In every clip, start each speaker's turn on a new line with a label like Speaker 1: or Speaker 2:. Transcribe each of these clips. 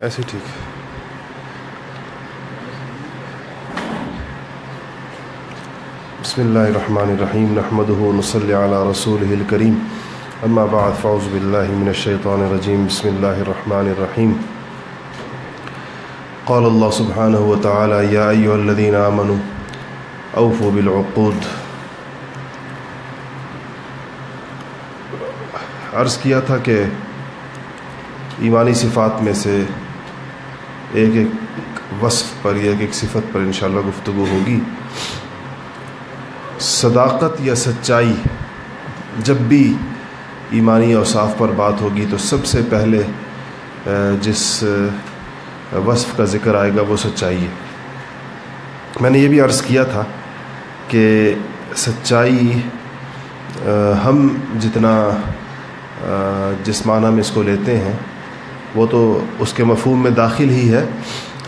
Speaker 1: ایسے ٹھیک۔ بسم اللہ الرحمن الرحیم۔ نحمده نصلی علی رسوله الكریم اما بعد فعوذ باللہ من الشیطان الرجیم۔ بسم اللہ الرحمن الرحیم۔ قال اللہ سبحانہ وتعالی یا ایوہ الذین آمنوا، اوفوا بالعقود۔ عرض کیا تھا کہ ایمانی صفات میں سے ایک ایک وصف پر، یا ایک ایک صفت پر انشاءاللہ گفتگو ہوگی۔ صداقت یا سچائی، جب بھی ایمانی اوصاف پر بات ہوگی تو سب سے پہلے جس وصف کا ذکر آئے گا وہ سچائی ہے۔ میں نے یہ بھی عرض کیا تھا کہ سچائی ہم جتنا جس معنی میں اس کو لیتے ہیں وہ تو اس کے مفہوم میں داخل ہی ہے،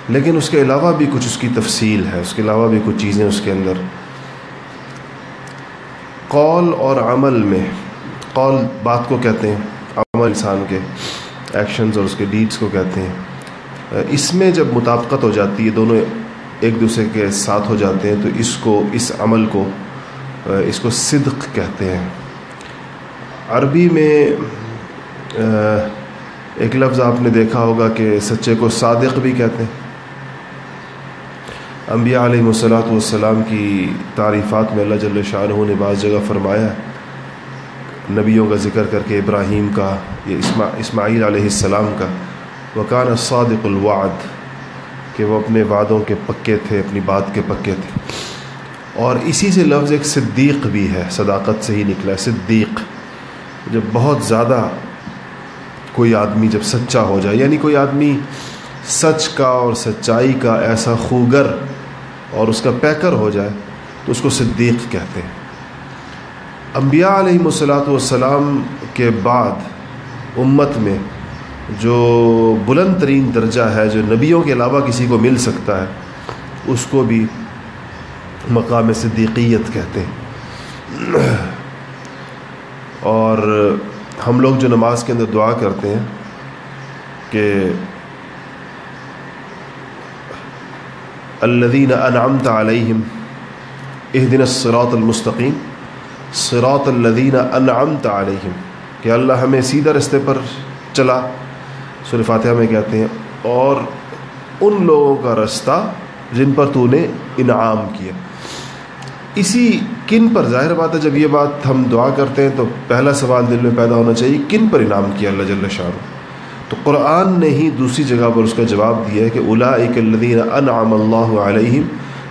Speaker 1: لیکن اس کے علاوہ بھی کچھ اس کی تفصیل ہے، اس کے علاوہ بھی کچھ چیزیں اس کے اندر۔ قول اور عمل میں، قول بات کو کہتے ہیں، عمل انسان کے ایکشنز اور اس کے ڈیڈز کو کہتے ہیں۔ اس میں جب مطابقت ہو جاتی ہے، دونوں ایک دوسرے کے ساتھ ہو جاتے ہیں، تو اس کو، اس عمل کو، اس کو صدق کہتے ہیں۔ عربی میں ایک لفظ آپ نے دیکھا ہوگا کہ سچے کو صادق بھی کہتے ہیں۔ انبیاء علیہ وصلاۃ والسلام کی تعریفات میں اللہ جل شاہ نے بعض جگہ فرمایا، نبیوں کا ذکر کر کے ابراہیم کا، یہ اسماعیل علیہ السلام کا۔ وکان صادق الوعد، کہ وہ اپنے وعدوں کے پکے تھے، اپنی بات کے پکے تھے۔ اور اسی سے لفظ ایک صدیق بھی ہے، صداقت سے ہی نکلا صدیق۔ جب بہت زیادہ کوئی آدمی جب سچا ہو جائے یعنی کوئی آدمی سچ کا اور سچائی کا ایسا خوگر اور اس کا پیکر ہو جائے تو اس کو صدیق کہتے ہیں۔ انبیاء علیہ الصلاۃ والسلام کے بعد امت میں جو بلند ترین درجہ ہے، جو نبیوں کے علاوہ کسی کو مل سکتا ہے، اس کو بھی مقام صدیقیت کہتے ہیں۔ اور ہم لوگ جو نماز کے اندر دعا کرتے ہیں کہ الدین انعمت علیہم اہدن الصراط المستقیم، صراط الدین انعمت علیہم، کہ اللہ ہمیں سیدھا رستے پر چلا سور فاتحہ میں کہتے ہیں، اور ان لوگوں کا رستہ جن پر تو نے انعام کیا۔ اسی کن پر ظاہر بات ہے، جب یہ بات ہم دعا کرتے ہیں تو پہلا سوال دل میں پیدا ہونا چاہیے، کن پر انعام کیا اللہ جل شاہ تو قرآن نے ہی دوسری جگہ پر اس کا جواب دیا ہے کہ الاک الدین انعام اللہ علیہم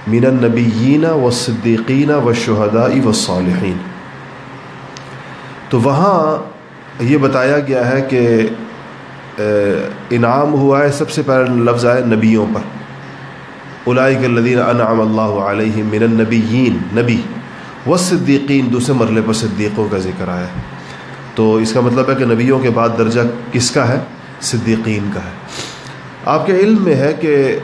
Speaker 1: مین النبیین و صدیقین و شہدائی و صالحین تو وہاں یہ بتایا گیا ہے کہ انعام ہوا ہے، سب سے پہلے لفظ آئے نبیوں پر۔ اولائک الدین انعام اللہ علیہ من النبیین، نبی و صدیقین دوسرے مرلے پر صدیقوں کا ذکر آیا ہے۔ تو اس کا مطلب ہے کہ نبیوں کے بعد درجہ کس کا ہے؟ صدیقین کا ہے۔ آپ کے علم میں ہے کہ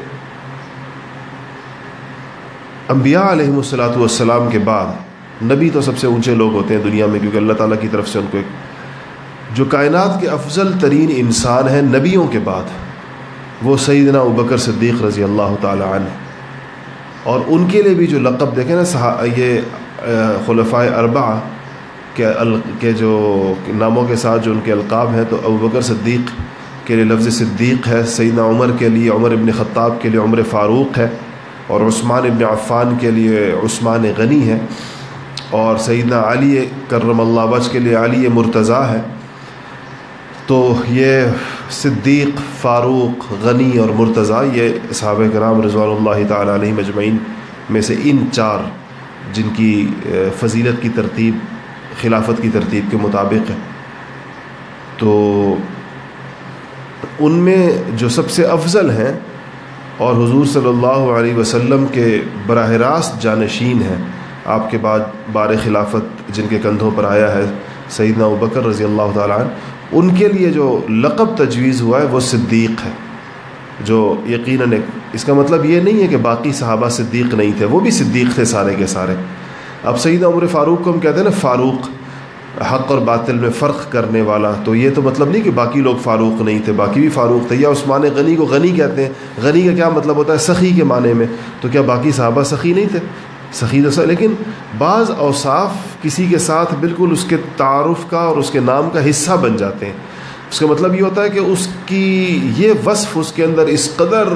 Speaker 1: انبیاء علیہ الصلاۃ والسلام کے بعد نبی تو سب سے اونچے لوگ ہوتے ہیں دنیا میں، کیونکہ اللہ تعالیٰ کی طرف سے ان کو ایک، جو کائنات کے افضل ترین انسان ہیں نبیوں کے بعد۔ وہ سیدنا ابکر صدیق رضی اللہ تعالیٰ عنہ۔ اور ان کے لیے بھی جو لقب دیکھیں نا یہ خلفۂ اربع کے کے جو ناموں کے ساتھ جو ان کے القاب ہیں، تو ابوبکر صدیق کے لیے لفظ صدیق ہے، سیدنا عمر کے لیے عمر ابن خطاب کے لیے عمر فاروق ہے، اور عثمان ابن عفان کے لیے عثمان غنی ہے۔ اور سیدنا علی کرم اللہ بچ کے لیے علی مرتضیٰ ہے۔ تو یہ صدیق، فاروق، غنی اور مرتضیٰ، یہ صحابہ کرام رضوان اللہ تعالیٰ علیہ مجمعین میں سے ان چار جن کی فضیلت کی ترتیب، خلافت کی ترتیب کے مطابق ہے۔ تو ان میں جو سب سے افضل ہیں اور حضور صلی اللہ علیہ وسلم کے براہ راست جانشین ہیں، آپ کے بعد بار خلافت جن کے کندھوں پر آیا ہے، سیدنا ابکر رضی اللہ تعالیٰ عنہ ان کے لیے جو لقب تجویز ہوا ہے وہ صدیق ہے۔ جو یقیناً اس کا مطلب یہ نہیں ہے کہ باقی صحابہ صدیق نہیں تھے، وہ بھی صدیق تھے سارے کے سارے۔ اب سیدہ عمر فاروق کو ہم کہتے ہیں نا فاروق، حق اور باطل میں فرق کرنے والا۔ تو یہ تو مطلب نہیں کہ باقی لوگ فاروق نہیں تھے، باقی بھی فاروق تھے۔ یا عثمان غنی کو غنی کہتے ہیں۔ غنی کا کیا مطلب ہوتا ہے؟ سخی کے معنی میں۔ تو کیا باقی صحابہ سخی نہیں تھے؟ سخی تو لیکن بعض اوصاف کسی کے ساتھ بالکل اس کے تعارف کا اور اس کے نام کا حصہ بن جاتے ہیں۔ اس کا مطلب یہ ہوتا ہے کہ اس کی یہ وصف اس کے اندر اس قدر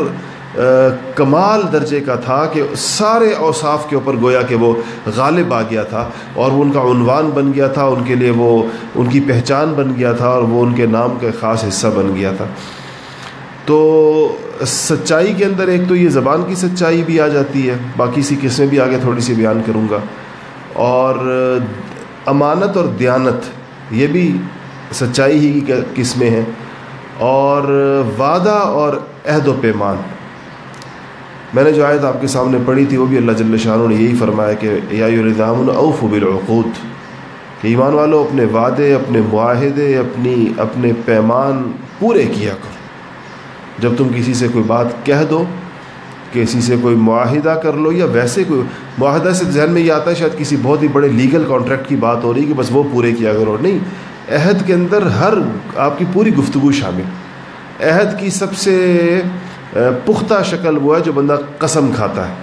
Speaker 1: کمال درجے کا تھا کہ سارے اوصاف کے اوپر گویا کہ وہ غالب آ گیا تھا اور وہ ان کا عنوان بن گیا تھا، ان کے لیے وہ، ان کی پہچان بن گیا تھا اور وہ ان کے نام کا خاص حصہ بن گیا تھا۔ تو سچائی کے اندر ایک تو یہ زبان کی سچائی بھی آ جاتی ہے، باقی سی قسمیں بھی آگے تھوڑی سی بیان کروں گا۔ اور امانت اور دیانت، یہ بھی سچائی ہی کی قسمیں ہیں۔ اور وعدہ اور عہد و پیمان۔ میں نے جو آیت آپ کے سامنے پڑھی تھی، وہ بھی اللہ جل شاہ نے یہی فرمایا کہ یا الرضام اوف بالعقود۔ کہ ایمان والوں اپنے وعدے، اپنے معاہدے، اپنی، اپنے پیمان پورے کیا کرو۔ جب تم کسی سے کوئی بات کہہ دو، کسی سے کوئی معاہدہ کر لو، یا ویسے کوئی معاہدہ سے ذہن میں یہ آتا ہے، شاید کسی بہت ہی بڑے لیگل کانٹریکٹ کی بات ہو رہی ہے کہ بس وہ پورے کیا کرو۔ نہیں، عہد کے اندر ہر آپ کی پوری گفتگو شامل۔ عہد کی سب سے پختہ شکل وہ ہے جو بندہ قسم کھاتا ہے۔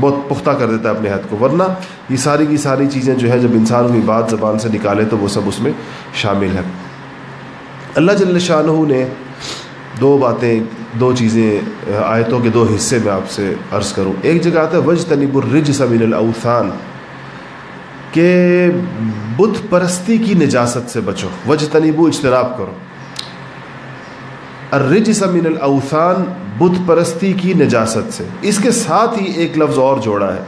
Speaker 1: بہت پختہ کر دیتا ہے اپنے عہد کو، ورنہ یہ ساری کی ساری چیزیں جو ہے جب انسان کوئی بات زبان سے نکالے تو وہ سب اس میں شامل ہے اللہ جل شاہ نے دو باتیں، دو چیزیں، آیتوں کے دو حصے میں آپ سے عرض کروں۔ ایک جگہ آتا ہے وج تنیب الرج سمین الاوثان، کہ بت پرستی کی نجاست سے بچو۔ وج تنیبو اجتناب کرو۔ الرج سمین الاوثان، بت پرستی کی نجاست سے۔ اس کے ساتھ ہی ایک لفظ اور جوڑا ہے۔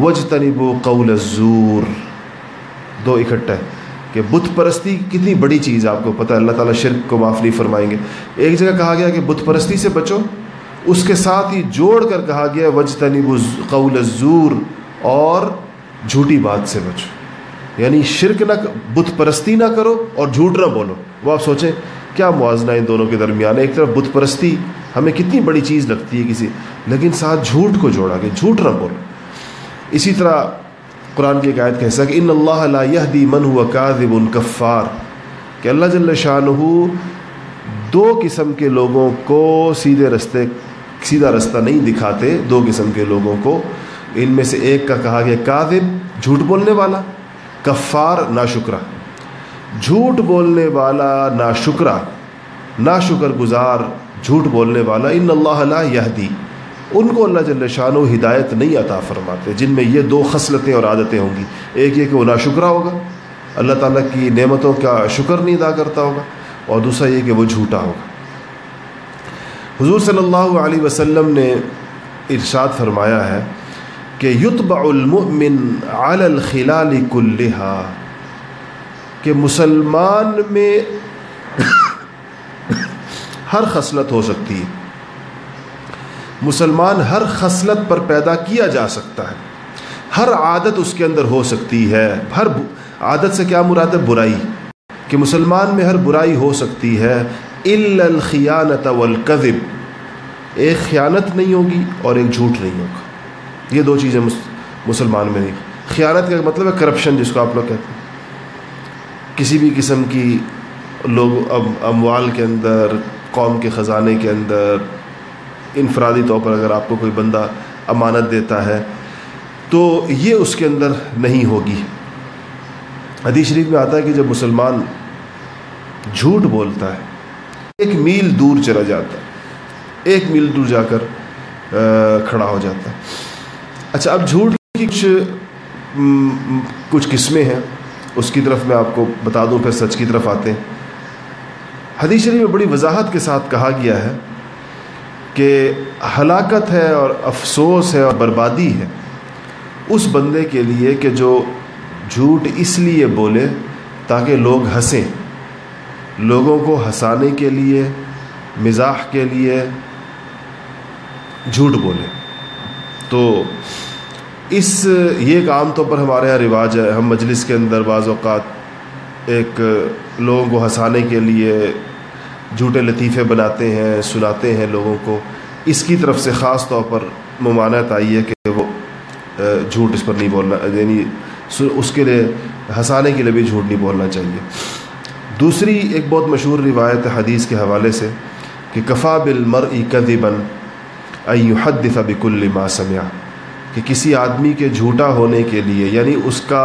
Speaker 1: وج تنیبو قول الزور۔ دو اکٹھا ہے کہ بت پرستی کتنی بڑی چیز آپ کو پتہ ہے، اللہ تعالیٰ شرک کو معاف نہیں فرمائیں گے۔ ایک جگہ کہا گیا کہ بت پرستی سے بچو، اس کے ساتھ ہی جوڑ کر کہا گیا وج تنیب قول الزور، اور جھوٹی بات سے بچو۔ یعنی شرک نہ بت پرستی نہ کرو اور جھوٹ نہ بولو۔ وہ آپ سوچیں، کیا موازنہ ان دونوں کے درمیان؟ ہے ایک طرف بت پرستی ہمیں کتنی بڑی چیز لگتی ہے کسی، لیکن ساتھ جھوٹ کو جوڑا کہ جھوٹ نہ بولو۔ اسی طرح قرآن کی ایک آیت کہ حصہ کہ ان اللہ لا یہدی من ہوا کاذب کفار. کہ اللہ جل شاہ دو قسم کے لوگوں کو سیدھے رستے، سیدھا رستہ نہیں دکھاتے دو قسم کے لوگوں کو۔ ان میں سے ایک کا کہا گیا کاذب، جھوٹ بولنے والا، کفار نا شکرہ جھوٹ بولنے والا نا شکرہ نا شکر گزار جھوٹ بولنے والا، ان اللہ لا یہدی ان کو اللہ جل شاہ و ہدایت نہیں عطا فرماتے، جن میں یہ دو خصلتیں اور عادتیں ہوں گی۔ ایک یہ کہ وہ ناشکرہ ہوگا، اللہ تعالیٰ کی نعمتوں کا شکر نہیں ادا کرتا ہوگا، اور دوسرا یہ کہ وہ جھوٹا ہوگا۔ حضور صلی اللہ علیہ وسلم نے ارشاد فرمایا ہے کہ یتبع المؤمن علی الخلال کلہا، کہ مسلمان میں ہر خصلت ہو سکتی ہے۔ مسلمان ہر خصلت پر پیدا کیا جا سکتا ہے۔ ہر عادت اس کے اندر ہو سکتی ہے۔ ہر عادت سے کیا مراد ہے؟ برائی۔ کہ مسلمان میں ہر برائی ہو سکتی ہے۔ الخیانت والکذب ایک خیانت نہیں ہوگی اور ایک جھوٹ نہیں ہوگا۔ یہ دو چیزیں مسلمان میں نہیں۔ خیانت کا مطلب ہے کرپشن جس کو آپ لوگ کہتے ہیں۔ کسی بھی قسم کی لوگ اموال کے اندر، قوم کے خزانے کے اندر انفرادی طور پر اگر آپ کو کوئی بندہ امانت دیتا ہے، تو یہ اس کے اندر نہیں ہوگی۔ حدیث شریف میں آتا ہے کہ جب مسلمان جھوٹ بولتا ہے، ایک میل دور چلا جاتا ہے، ایک میل دور جا کر کھڑا ہو جاتا ہے۔ اچھا اب جھوٹ کی کچھ کچھ قسمیں ہیں۔ اس کی طرف میں آپ کو بتا دوں، پھر سچ کی طرف آتے ہیں۔ حدیث شریف میں بڑی وضاحت کے ساتھ کہا گیا ہے کہ ہلاکت ہے اور افسوس ہے اور بربادی ہے اس بندے کے لیے کہ جو جھوٹ اس لیے بولے تاکہ لوگ ہنسیں۔ لوگوں کو ہنسانے کے لیے، مزاح کے لیے جھوٹ بولے۔ تو اس، یہ ایک عام طور پر ہمارے یہاں رواج ہے۔ ہم مجلس کے اندر بعض اوقات ایک لوگوں کو ہنسانے کے لیے جھوٹے لطیفے بناتے ہیں، سناتے ہیں لوگوں کو۔ اس کی طرف سے خاص طور پر ممانعت آئی ہے کہ وہ جھوٹ اس پر نہیں بولنا یعنی اس کے لیے ہنسانے کے لیے بھی جھوٹ نہیں بولنا چاہیے۔ دوسری ایک بہت مشہور روایت حدیث کے حوالے سے کہ کفا بل مر ای بن حد بکل ما سمیا کہ کسی آدمی کے جھوٹا ہونے کے لیے یعنی اس کا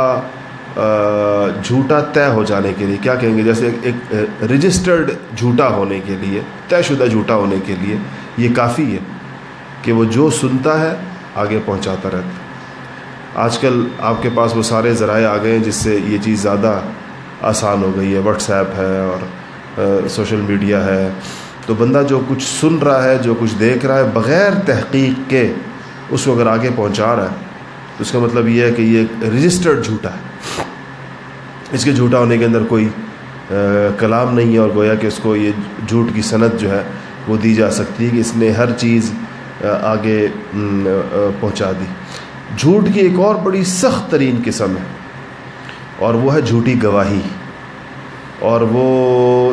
Speaker 1: جھوٹا طے ہو جانے کے لیے، کیا کہیں گے؟ جیسے ایک رجسٹرڈ جھوٹا ہونے کے لیے، طے شدہ جھوٹا ہونے کے لیے یہ کافی ہے کہ وہ جو سنتا ہے آگے پہنچاتا رہتا آج کل آپ کے پاس وہ سارے ذرائع آ گئے ہیں جس سے یہ چیز زیادہ آسان ہو گئی ہے۔ واٹس ایپ ہے اور سوشل میڈیا ہے۔ تو بندہ جو کچھ سن رہا ہے، جو کچھ دیکھ رہا ہے، بغیر تحقیق کے اس کو اگر آگے پہنچا رہا ہے، تو اس کا مطلب یہ ہے کہ یہ رجسٹرڈ جھوٹا ہے۔ اس کے جھوٹا ہونے کے اندر کوئی کلام نہیں ہے اور گویا کہ اس کو یہ جھوٹ کی صنعت جو ہے وہ دی جا سکتی ہے کہ اس نے ہر چیز آگے پہنچا دی۔ جھوٹ کی ایک اور بڑی سخت ترین قسم ہے اور وہ ہے جھوٹی گواہی۔ اور وہ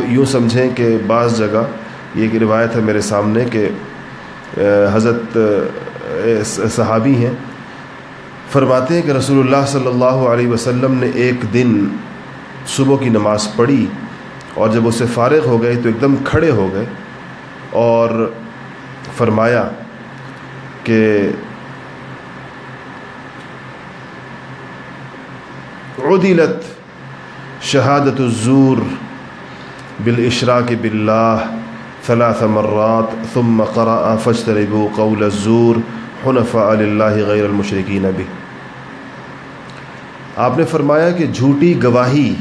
Speaker 1: یوں سمجھیں کہ بعض جگہ یہ ایک روایت ہے میرے سامنے کہ حضرت صحابی ہیں فرماتے ہیں کہ رسول اللہ صلی اللہ علیہ وسلم نے ایک دن صبح کی نماز پڑھی اور جب اسے فارغ ہو گئے تو ایک دم کھڑے ہو گئے اور فرمایا کہ عدلت شہادت الزور بالاشراک باللہ ثلاث مرات ثم قرأ فاجتنبوا قول الزور حنفاء للہ غیر المشرقین بھی آپ نے فرمایا کہ جھوٹی گواہی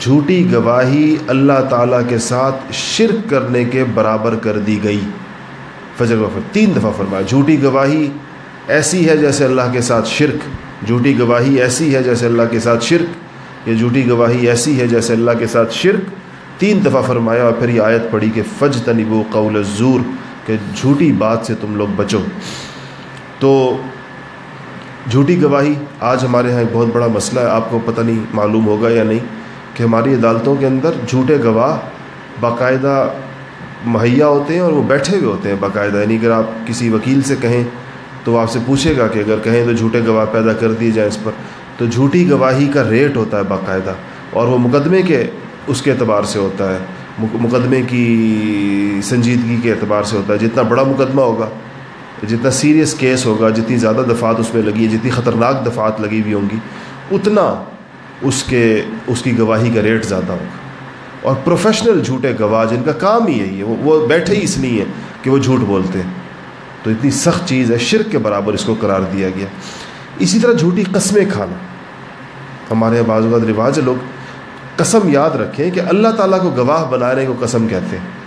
Speaker 1: جھوٹی گواہی اللہ تعالیٰ کے ساتھ شرک کرنے کے برابر کر دی گئی۔ فجر وفر تین دفعہ فرمایا، جھوٹی گواہی ایسی ہے جیسے اللہ کے ساتھ شرک، جھوٹی گواہی ایسی ہے جیسے اللہ کے ساتھ شرک یہ جھوٹی گواہی ایسی ہے جیسے اللہ کے ساتھ شرک۔ تین دفعہ فرمایا اور پھر یہ آیت پڑھی کہ فج تنبو قول الزور، کہ جھوٹی بات سے تم لوگ بچو۔ تو جھوٹی گواہی آج ہمارے یہاں ایک بہت بڑا مسئلہ ہے۔ آپ کو پتہ نہیں معلوم ہوگا یا نہیں کہ ہماری عدالتوں کے اندر جھوٹے گواہ باقاعدہ مہیا ہوتے ہیں اور وہ بیٹھے ہوئے ہوتے ہیں باقاعدہ۔ یعنی اگر آپ کسی وکیل سے کہیں تو وہ آپ سے پوچھے گا کہ اگر کہیں تو جھوٹے گواہ پیدا کر دیے جائیں اس پر۔ تو جھوٹی گواہی کا ریٹ ہوتا ہے باقاعدہ اور وہ مقدمے کے اس کے اعتبار سے ہوتا ہے۔ مقدمے کی سنجیدگی کے اعتبار سے ہوتا ہے۔ جتنا بڑا مقدمہ ہوگا۔ جتنا سیریس کیس ہوگا، جتنی زیادہ دفعات اس میں لگی ہے جتنی خطرناک دفعات لگی ہوئی ہوں گی، اتنا اس کے، اس کی گواہی کا ریٹ زیادہ ہوگا۔ اور پروفیشنل جھوٹے گواہ جن کا کام ہی یہی ہے، وہ بیٹھے ہی اس لیے ہیں کہ وہ جھوٹ بولتے ہیں۔ تو اتنی سخت چیز ہے، شرک کے برابر اس کو قرار دیا گیا۔ اسی طرح جھوٹی قسمیں کھانا۔ ہمارے یہاں بعض اوقات رواج لوگ قسم یاد رکھیں کہ اللہ تعالیٰ کو گواہ بنانے کو قسم کہتے ہیں۔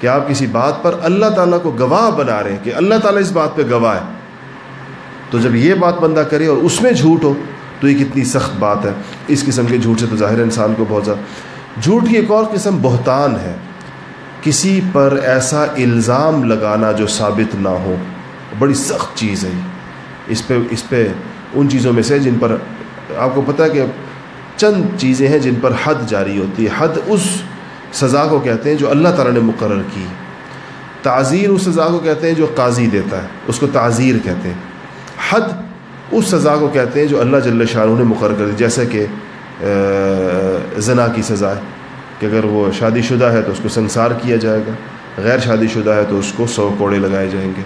Speaker 1: کہ آپ کسی بات پر اللہ تعالیٰ کو گواہ بنا رہے ہیں کہ اللہ تعالیٰ اس بات پہ گواہ ہے۔ تو جب یہ بات بندہ کرے اور اس میں جھوٹ ہو، تو یہ کتنی سخت بات ہے۔ اس قسم کے جھوٹ سے تو ظاہر انسان کو بہت زیادہ۔ جھوٹ کی ایک اور قسم بہتان ہے۔ کسی پر ایسا الزام لگانا جو ثابت نہ ہو۔ بڑی سخت چیز ہے اس پہ اس پہ ان چیزوں میں سے جن پر آپ کو پتہ ہے کہ چند چیزیں ہیں جن پر حد جاری ہوتی ہے۔ حد اس سزا کو کہتے ہیں جو اللہ تعالیٰ نے مقرر کی۔ تعزیر اس سزا کو کہتے ہیں جو قاضی دیتا ہے، اس کو تعزیر کہتے ہیں۔ حد اس سزا کو کہتے ہیں جو اللہ جل شاہ نے مقرر کر دی، جیسے کہ زنا کی سزا ہے۔ کہ اگر وہ شادی شدہ ہے تو اس کو سنسار کیا جائے گا، غیر شادی شدہ ہے تو اس کو سو کوڑے لگائے جائیں گے۔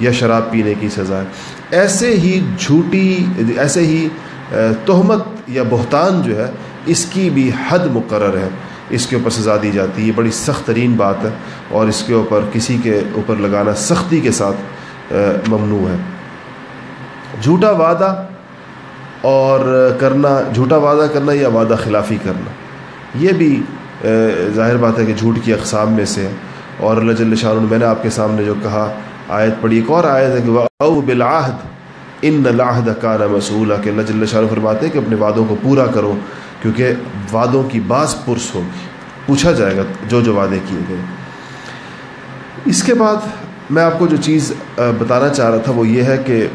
Speaker 1: یا شراب پینے کی سزا ہے۔ ایسے ہی جھوٹی، ایسے ہی تہمت یا بہتان جو ہے، اس کی بھی حد مقرر ہے۔ اس کے اوپر سزا دی جاتی ہے۔ یہ بڑی سخت ترین بات ہے اور اس کے اوپر کسی کے اوپر لگانا سختی کے ساتھ ممنوع ہے۔ جھوٹا وعدہ اور کرنا، جھوٹا وعدہ کرنا یا وعدہ خلافی کرنا، یہ بھی ظاہر بات ہے کہ جھوٹ کی اقسام میں سے اور اللہ جل شاہ میں نے آپ کے سامنے جو کہا، آیت پڑھی، ایک اور آیت ہے کہ وہ او بلاحد ان لاہد کا رسول کہ اللہ جل شاہ فرماتے ہیں کہ اپنے وعدوں کو پورا کرو۔ کیونکہ وعدوں کی بعض پرس ہوگی۔ پوچھا جائے گا جو جو وعدے کیے گئے۔ اس کے بعد میں آپ کو جو چیز بتانا چاہ رہا تھا وہ یہ ہے کہ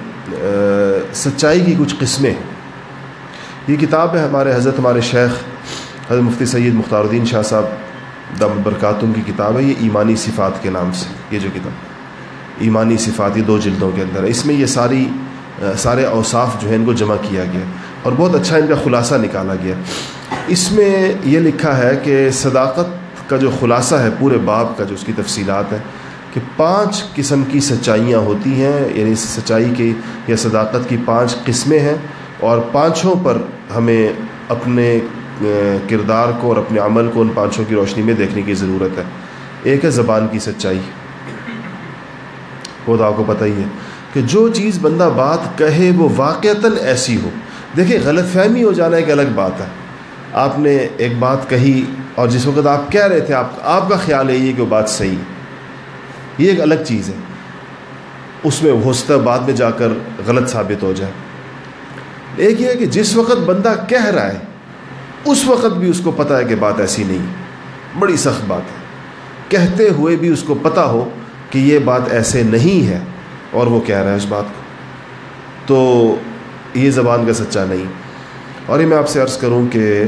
Speaker 1: سچائی کی کچھ قسمیں یہ کتاب ہے ہمارے حضرت، ہمارے شیخ، حضرت مفتی سید مختار الدین شاہ صاحب، دم برکاتم کی کتاب ہے۔ یہ ایمانی صفات کے نام سے، یہ جو کتاب۔ ایمانی صفات، یہ دو جلدوں کے اندر۔ ہے اس میں یہ ساری سارے اوصاف جو ہیں ان کو جمع کیا گیا۔ اور بہت اچھا ان کا خلاصہ نکالا گیا۔ اس میں یہ لکھا ہے کہ صداقت کا جو خلاصہ ہے، پورے باب کا جو اس کی تفصیلات ہیں، کہ پانچ قسم کی سچائیاں ہوتی ہیں یعنی سچائی کی یا صداقت کی پانچ قسمیں ہیں اور پانچوں پر ہمیں اپنے کردار کو اور اپنے عمل کو ان پانچوں کی روشنی میں دیکھنے کی ضرورت ہے۔ ایک ہے زبان کی سچائی۔ وہ تو آپ کو پتہ ہی ہے کہ جو چیز بندہ بات کہے وہ واقعتاً ایسی ہو۔ دیکھیں، غلط فہمی ہو جانا ایک الگ بات ہے۔ آپ نے ایک بات کہی اور جس وقت آپ کہہ رہے تھے، آپ آپ کا خیال ہے یہ کہ وہ بات صحیح یہ ایک الگ چیز ہے۔ اس میں ہوستا بعد میں جا کر غلط ثابت ہو جائے۔ ایک یہ ہے کہ جس وقت بندہ کہہ رہا ہے، اس وقت بھی اس کو پتہ ہے کہ بات ایسی نہیں۔ بڑی سخت بات ہے۔ کہتے ہوئے بھی اس کو پتہ ہو کہ یہ بات ایسے نہیں ہے اور وہ کہہ رہا ہے اس بات کو۔ تو یہ زبان کا سچا نہیں۔ اور یہ میں آپ سے عرض کروں کہ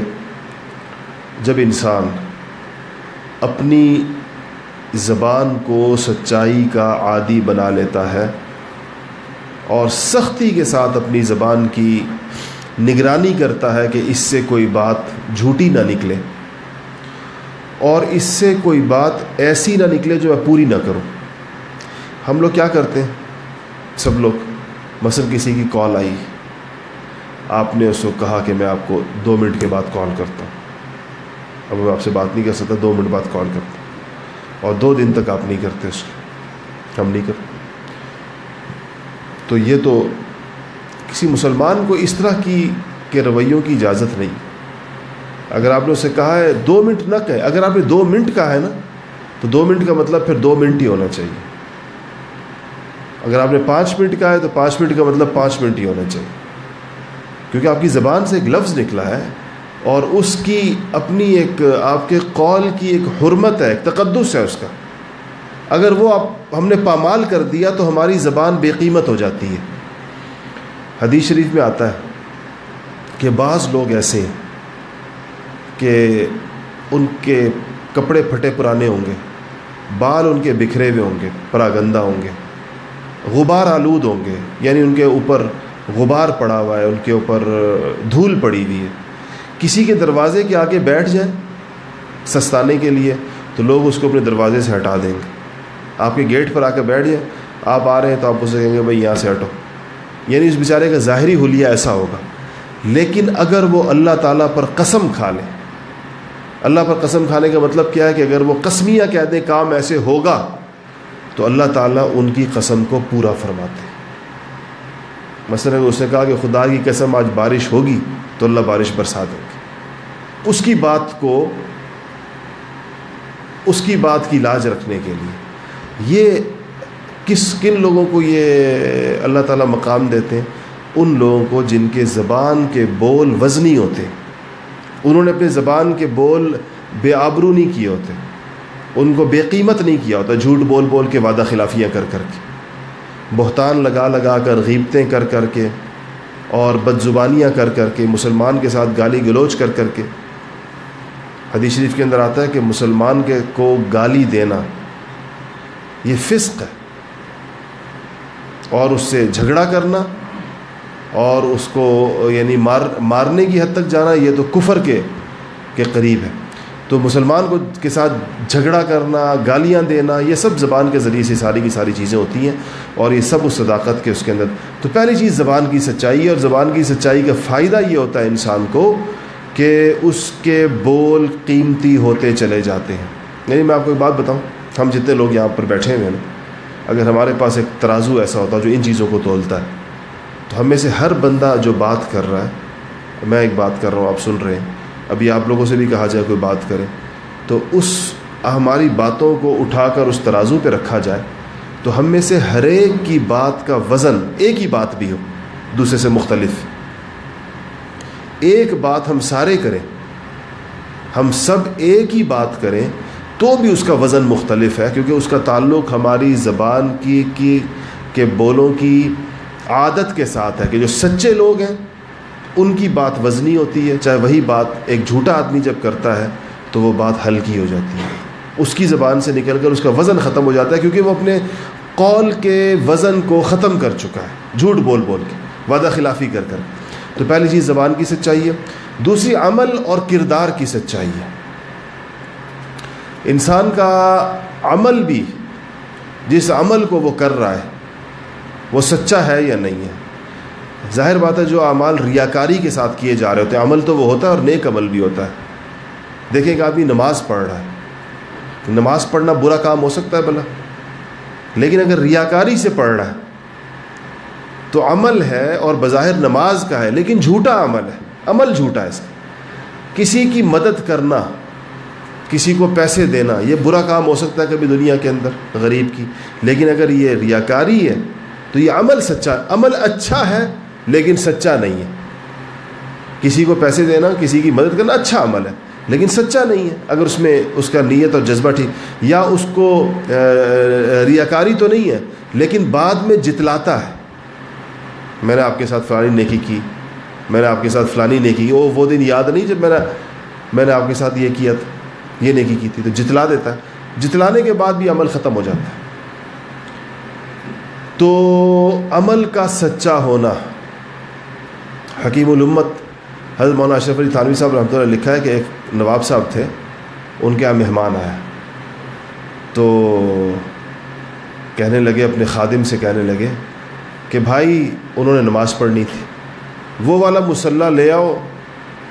Speaker 1: جب انسان اپنی زبان کو سچائی کا عادی بنا لیتا ہے اور سختی کے ساتھ اپنی زبان کی نگرانی کرتا ہے کہ اس سے کوئی بات جھوٹی نہ نکلے اور اس سے کوئی بات ایسی نہ نکلے جو میں پوری نہ کروں۔ ہم لوگ کیا کرتے ہیں؟ سب لوگ مثلا کسی کی کال آئی۔ آپ نے اس کو کہا کہ میں آپ کو دو منٹ کے بعد کال کرتا ہوں۔ اب میں آپ سے بات نہیں کر سکتا، دو منٹ بعد کال کرتا ہوں۔ اور دو دن تک آپ نہیں کرتے اس کو۔ ہم نہیں کرتے۔ تو یہ تو کسی مسلمان کو اس طرح کی کے رویوں کی اجازت نہیں۔ اگر آپ نے اسے کہا ہے دو منٹ نہ کہے، اگر آپ نے دو منٹ کہا ہے نا، تو دو منٹ کا مطلب پھر دو منٹ ہی ہونا چاہیے۔ اگر آپ نے پانچ منٹ کہا ہے تو پانچ منٹ کا مطلب پانچ منٹ ہی ہونا چاہیے۔ کیونکہ آپ کی زبان سے ایک لفظ نکلا ہے اور اس کی اپنی ایک، آپ کے قول کی ایک حرمت ہے، ایک تقدس ہے اس کا۔ اگر وہ آپ، ہم نے پامال کر دیا تو ہماری زبان بے قیمت ہو جاتی ہے۔ حدیث شریف میں آتا ہے کہ بعض لوگ ایسے ہیں کہ ان کے کپڑے پھٹے پرانے ہوں گے، بال ان کے بکھرے ہوئے ہوں گے، پراگندہ ہوں گے، غبار آلود ہوں گے یعنی ان کے اوپر غبار پڑا ہوا ہے، ان کے اوپر دھول پڑی ہوئی ہے۔ کسی کے دروازے کے آگے بیٹھ جائیں سستانے کے لیے تو لوگ اس کو اپنے دروازے سے ہٹا دیں گے۔ آپ کے گیٹ پر آ کے بیٹھ جائیں، آپ آ رہے ہیں تو آپ اسے کہیں گے، بھائی، یہاں سے ہٹو۔ یعنی اس بیچارے کا ظاہری حلیہ ایسا ہوگا۔ لیکن اگر وہ اللہ تعالیٰ پر قسم کھا لے، اللہ پر قسم کھانے کا مطلب کیا ہے کہ اگر وہ قسمیاں کہہ دیں کام ایسے ہوگا تو اللہ تعالیٰ ان کی قسم کو پورا فرماتے مثلا اس نے کہا کہ خدا کی قسم آج بارش ہوگی تو اللہ بارش برسا دیں گے اس کی بات کو، اس کی بات کی لاج رکھنے کے لیے یہ کس، کن لوگوں کو یہ اللہ تعالیٰ مقام دیتے ہیں؟ ان لوگوں کو جن کے زبان کے بول وزنی ہوتے انہوں نے اپنے زبان کے بول بے آبرو نہیں کیے ہوتے۔ ان کو بے قیمت نہیں کیا ہوتا، جھوٹ بول بول کے وعدہ خلافیاں کر کر کے۔ بہتان لگا لگا کر غیبتیں کر کر کے اور بد زبانیاں کر کر کے مسلمان کے ساتھ گالی گلوچ کر کر کے۔ حدیث شریف کے اندر آتا ہے کہ مسلمان کے کو گالی دینا، یہ فسق ہے۔ اور اس سے جھگڑا کرنا اور اس کو یعنی مار، مارنے کی حد تک جانا، یہ تو کفر کے کے قریب ہے۔ تو مسلمان کو کے ساتھ جھگڑا کرنا، گالیاں دینا، یہ سب زبان کے ذریعے سے ساری کی ساری چیزیں ہوتی ہیں اور یہ سب اس صداقت کے اس کے اندر۔ تو پہلی چیز زبان کی سچائی ہے اور زبان کی سچائی کا فائدہ یہ ہوتا ہے انسان کو کہ اس کے بول قیمتی ہوتے چلے جاتے ہیں۔ یعنی میں آپ کو ایک بات بتاؤں، ہم جتنے لوگ یہاں پر بیٹھے ہوئے ہیں اگر ہمارے پاس ایک ترازو ایسا ہوتا جو ان چیزوں کو تولتا ہے، تو ہم میں سے ہر بندہ جو بات کر رہا ہے، میں ایک بات کر رہا ہوں، آپ سن رہے ہیں ابھی آپ لوگوں سے بھی کہا جائے کوئی بات کرے تو اس ہماری باتوں کو اٹھا کر اس ترازو پہ رکھا جائے، تو ہم میں سے ہر ایک کی بات کا وزن ایک ہی بات بھی ہو، دوسرے سے مختلف۔ ایک بات ہم سارے کریں، ہم سب ایک ہی بات کریں تو بھی اس کا وزن مختلف ہے، کیونکہ اس کا تعلق ہماری زبان کی کی، کے بولوں کی عادت کے ساتھ ہے کہ جو سچے لوگ ہیں ان کی بات وزنی ہوتی ہے، چاہے وہی بات ایک جھوٹا آدمی جب کرتا ہے، تو وہ بات ہلکی ہو جاتی ہے۔ اس کی زبان سے نکل کر اس کا وزن ختم ہو جاتا ہے، کیونکہ وہ اپنے قول کے وزن کو ختم کر چکا ہے۔ جھوٹ بول بول کے، وعدہ خلافی کر کر۔ تو پہلی چیز زبان کی سچائی ہے، دوسری عمل اور کردار کی سچائی ہے۔ انسان کا عمل بھی، جس عمل کو وہ کر رہا ہے، وہ سچا ہے یا نہیں ہے؟ ظاہر بات ہے جو اعمال ریاکاری کے ساتھ کیے جا رہے ہوتے ہیں، عمل تو وہ ہوتا ہے اور نیک عمل بھی ہوتا ہے۔ دیکھیں کہ آدمی نماز پڑھ رہا ہے۔ نماز پڑھنا برا کام ہو سکتا ہے بھلا۔ لیکن اگر ریاکاری سے پڑھ رہا ہے، تو عمل ہے اور بظاہر نماز کا ہے، لیکن جھوٹا عمل ہے۔ عمل جھوٹا ہے اس کا۔ کسی کی مدد کرنا، کسی کو پیسے دینا، یہ برا کام ہو سکتا ہے کبھی دنیا کے اندر، غریب کی۔ لیکن اگر یہ ریاکاری ہے، تو یہ عمل سچا، عمل اچھا ہے لیکن سچا نہیں ہے۔ کسی کو پیسے دینا، کسی کی مدد کرنا اچھا عمل ہے، لیکن سچا نہیں ہے۔ اگر اس میں اس کا نیت اور جذبہ ٹھیک، یا اس کو ریاکاری تو نہیں ہے، لیکن بعد میں جتلاتا ہے۔ میں نے آپ کے ساتھ فلانی نیکی کی، میں نے آپ کے ساتھ فلانی نیکی کی۔ وہ وہ دن یاد نہیں، جب میں نے میں نے آپ کے ساتھ یہ کیا تھا یہ نیکی کی تھی، تو جتلا دیتا ہے۔ جتلانے کے بعد بھی عمل ختم ہو جاتا ہے۔ تو عمل کا سچا ہونا حکیم الامت حضرت مولانا اشرف علی تھانوی صاحب رحمۃ اللہ لکھا ہے کہ ایک نواب صاحب تھے، ان کے یہاں مہمان آیا۔ تو کہنے لگے، اپنے خادم سے کہنے لگے کہ بھائی، انہوں نے نماز پڑھنی تھی۔ وہ والا مسلح لے آؤ،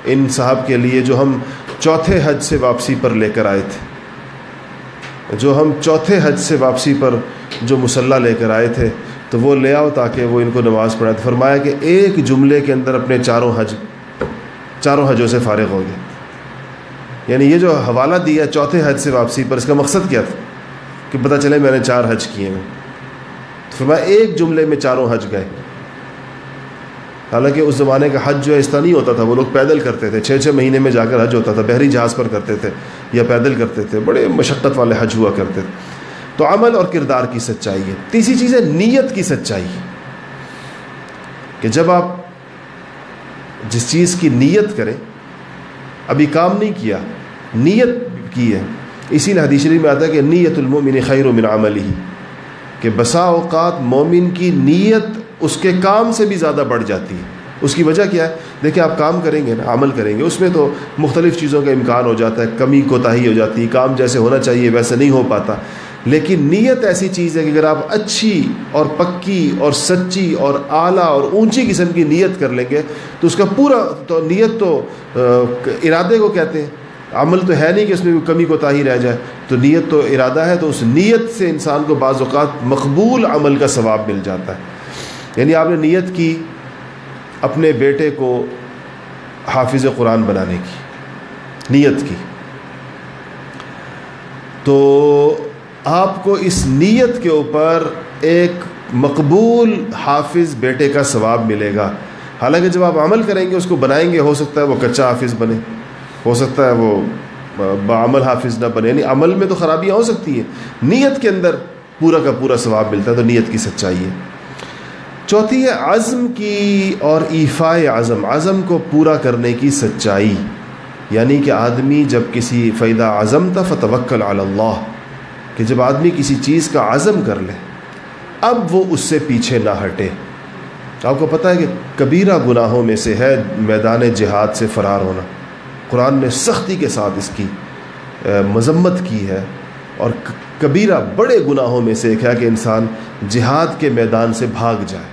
Speaker 1: ان صاحب کے لیے جو ہم چوتھے حج سے واپسی پر لے کر آئے تھے۔ جو ہم چوتھے حج سے واپسی پر جو مسلح لے کر آئے تھے تو وہ لے آؤ تاکہ وہ ان کو نماز پڑھائے۔ فرمایا کہ ایک جملے کے اندر اپنے چاروں حج، چاروں حجوں سے فارغ ہو گئے۔ یعنی یہ جو حوالہ دیا چوتھے حج سے واپسی پر، اس کا مقصد کیا تھا؟ کہ پتہ چلے میں نے چار حج کیے ہیں۔ تو فرمایا ایک جملے میں چاروں حج گئے۔ حالانکہ اس زمانے کا حج جو ہے، اس طرح نہیں ہوتا تھا۔ وہ لوگ پیدل کرتے تھے۔ چھ چھ مہینے میں جا کر حج ہوتا تھا۔ بحری جہاز پر کرتے تھے یا پیدل کرتے تھے۔ بڑے مشقت والے حج ہوا کرتے تھے۔ تو عمل اور کردار کی سچائی ہے۔ تیسری چیز ہے نیت کی سچائی۔ کہ جب آپ جس چیز کی نیت کریں، ابھی کام نہیں کیا، نیت کی ہے۔ اسی لیے حدیث شریف میں آتا ہے کہ نیت المومن خیر من عمل ہی کہ بسا اوقات مومن کی نیت اس کے کام سے بھی زیادہ بڑھ جاتی ہے۔ اس کی وجہ کیا ہے؟ دیکھیں آپ کام کریں گے نا، عمل کریں گے، اس میں تو مختلف چیزوں کا امکان ہو جاتا ہے، کمی کوتاہی ہو جاتی ہے، کام جیسے ہونا چاہیے ویسے نہیں ہو پاتا۔ لیکن نیت ایسی چیز ہے کہ اگر آپ اچھی اور پکی اور سچی اور اعلیٰ اور اونچی قسم کی نیت کر لیں گے، تو اس کا پورا تو نیت تو ارادے کو کہتے ہیں۔ عمل تو ہے نہیں کہ اس میں کمی کو تاہی رہ جائے۔ تو نیت تو ارادہ ہے، تو اس نیت سے انسان کو بعض اوقات مقبول عمل کا ثواب مل جاتا ہے۔ یعنی آپ نے نیت کی اپنے بیٹے کو حافظ قرآن بنانے کی، نیت کی۔ تو آپ کو اس نیت کے اوپر ایک مقبول حافظ بیٹے کا ثواب ملے گا۔ حالانکہ جب آپ عمل کریں گے، اس کو بنائیں گے، ہو سکتا ہے وہ کچا حافظ بنے۔ ہو سکتا ہے وہ بعمل حافظ نہ بنے۔ یعنی عمل میں تو خرابیاں ہو سکتی ہیں۔ نیت کے اندر پورا کا پورا ثواب ملتا ہے، تو نیت کی سچائی ہے۔ چوتھی ہے، عزم کی اور ایفائے عزم۔ عزم کو پورا کرنے کی سچائی۔ یعنی کہ آدمی جب کسی فائدہ عزم تھا فتوکل اللہ۔ کہ جب آدمی کسی چیز کا عزم کر لے، اب وہ اس سے پیچھے نہ ہٹے۔ آپ کو پتہ ہے کہ کبیرہ گناہوں میں سے ہے میدان جہاد سے فرار ہونا۔ قرآن نے سختی کے ساتھ اس کی مذمت کی ہے۔ اور کبیرہ بڑے گناہوں میں سے ایک ہے کہ انسان جہاد کے میدان سے بھاگ جائے۔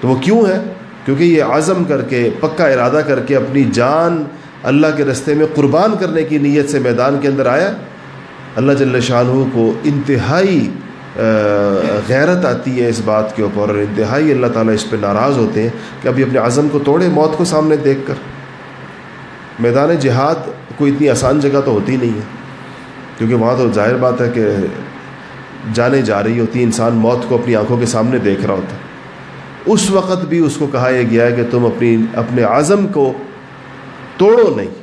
Speaker 1: تو وہ کیوں ہے؟ کیونکہ یہ عزم کر کے، پکا ارادہ کر کے اپنی جان اللہ کے رستے میں قربان کرنے کی نیت سے میدان کے اندر آیا۔ اللہ جل شاہ کو انتہائی غیرت آتی ہے اس بات کے اوپر اور انتہائی اللہ تعالیٰ اس پہ ناراض ہوتے ہیں کہ ابھی اپنے عزم کو توڑے، موت کو سامنے دیکھ کر۔ میدان جہاد کوئی اتنی آسان جگہ تو ہوتی نہیں ہے، کیونکہ وہاں تو ظاہر بات ہے کہ جانے جا رہی ہوتی، انسان موت کو اپنی آنکھوں کے سامنے دیکھ رہا ہوتا۔ اس وقت بھی اس کو کہا یہ گیا ہے کہ تم اپنی، اپنے عزم کو توڑو نہیں۔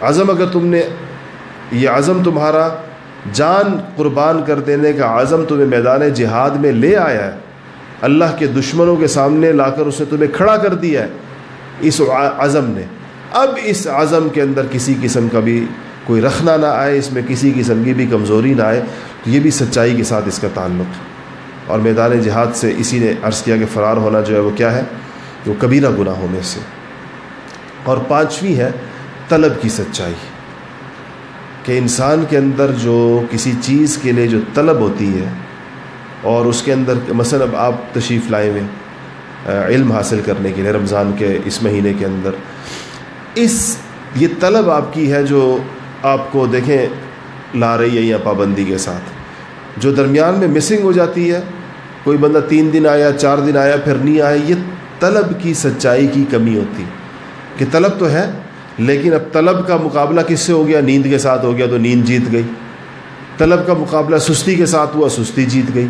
Speaker 1: عزم اگر تم نے یہ عزم تمہارا جان قربان کر دینے کا عزم تمہیں میدان جہاد میں لے آیا ہے۔ اللہ کے دشمنوں کے سامنے لا کر اس نے تمہیں کھڑا کر دیا ہے۔ اس عزم نے۔ اب اس عزم کے اندر کسی قسم کا بھی کوئی رکھنا نہ آئے، اس میں کسی قسم کی بھی کمزوری نہ آئے۔ تو یہ بھی سچائی کے ساتھ اس کا تعلق۔ ہے اور میدان جہاد سے اسی نے عرض کیا کہ فرار ہونا جو ہے وہ کیا ہے؟ وہ کبیرہ گناہوں میں سے۔ اور پانچویں ہے طلب کی سچائی۔ کہ انسان کے اندر جو کسی چیز کے لیے جو طلب ہوتی ہے اور اس کے اندر مثلا اب آپ تشریف لائے ہوئے علم حاصل کرنے کے لیے رمضان کے اس مہینے کے اندر، اس یہ طلب آپ کی ہے جو آپ کو دیکھیں لا رہی ہے یا پابندی کے ساتھ، جو درمیان میں مسنگ ہو جاتی ہے، کوئی بندہ تین دن آیا، چار دن آیا، پھر نہیں آیا، یہ طلب کی سچائی کی کمی ہوتی، کہ طلب تو ہے لیکن اب طلب کا مقابلہ کس سے ہو گیا؟ نیند کے ساتھ ہو گیا تو نیند جیت گئی۔ طلب کا مقابلہ سستی کے ساتھ ہوا، سستی جیت گئی۔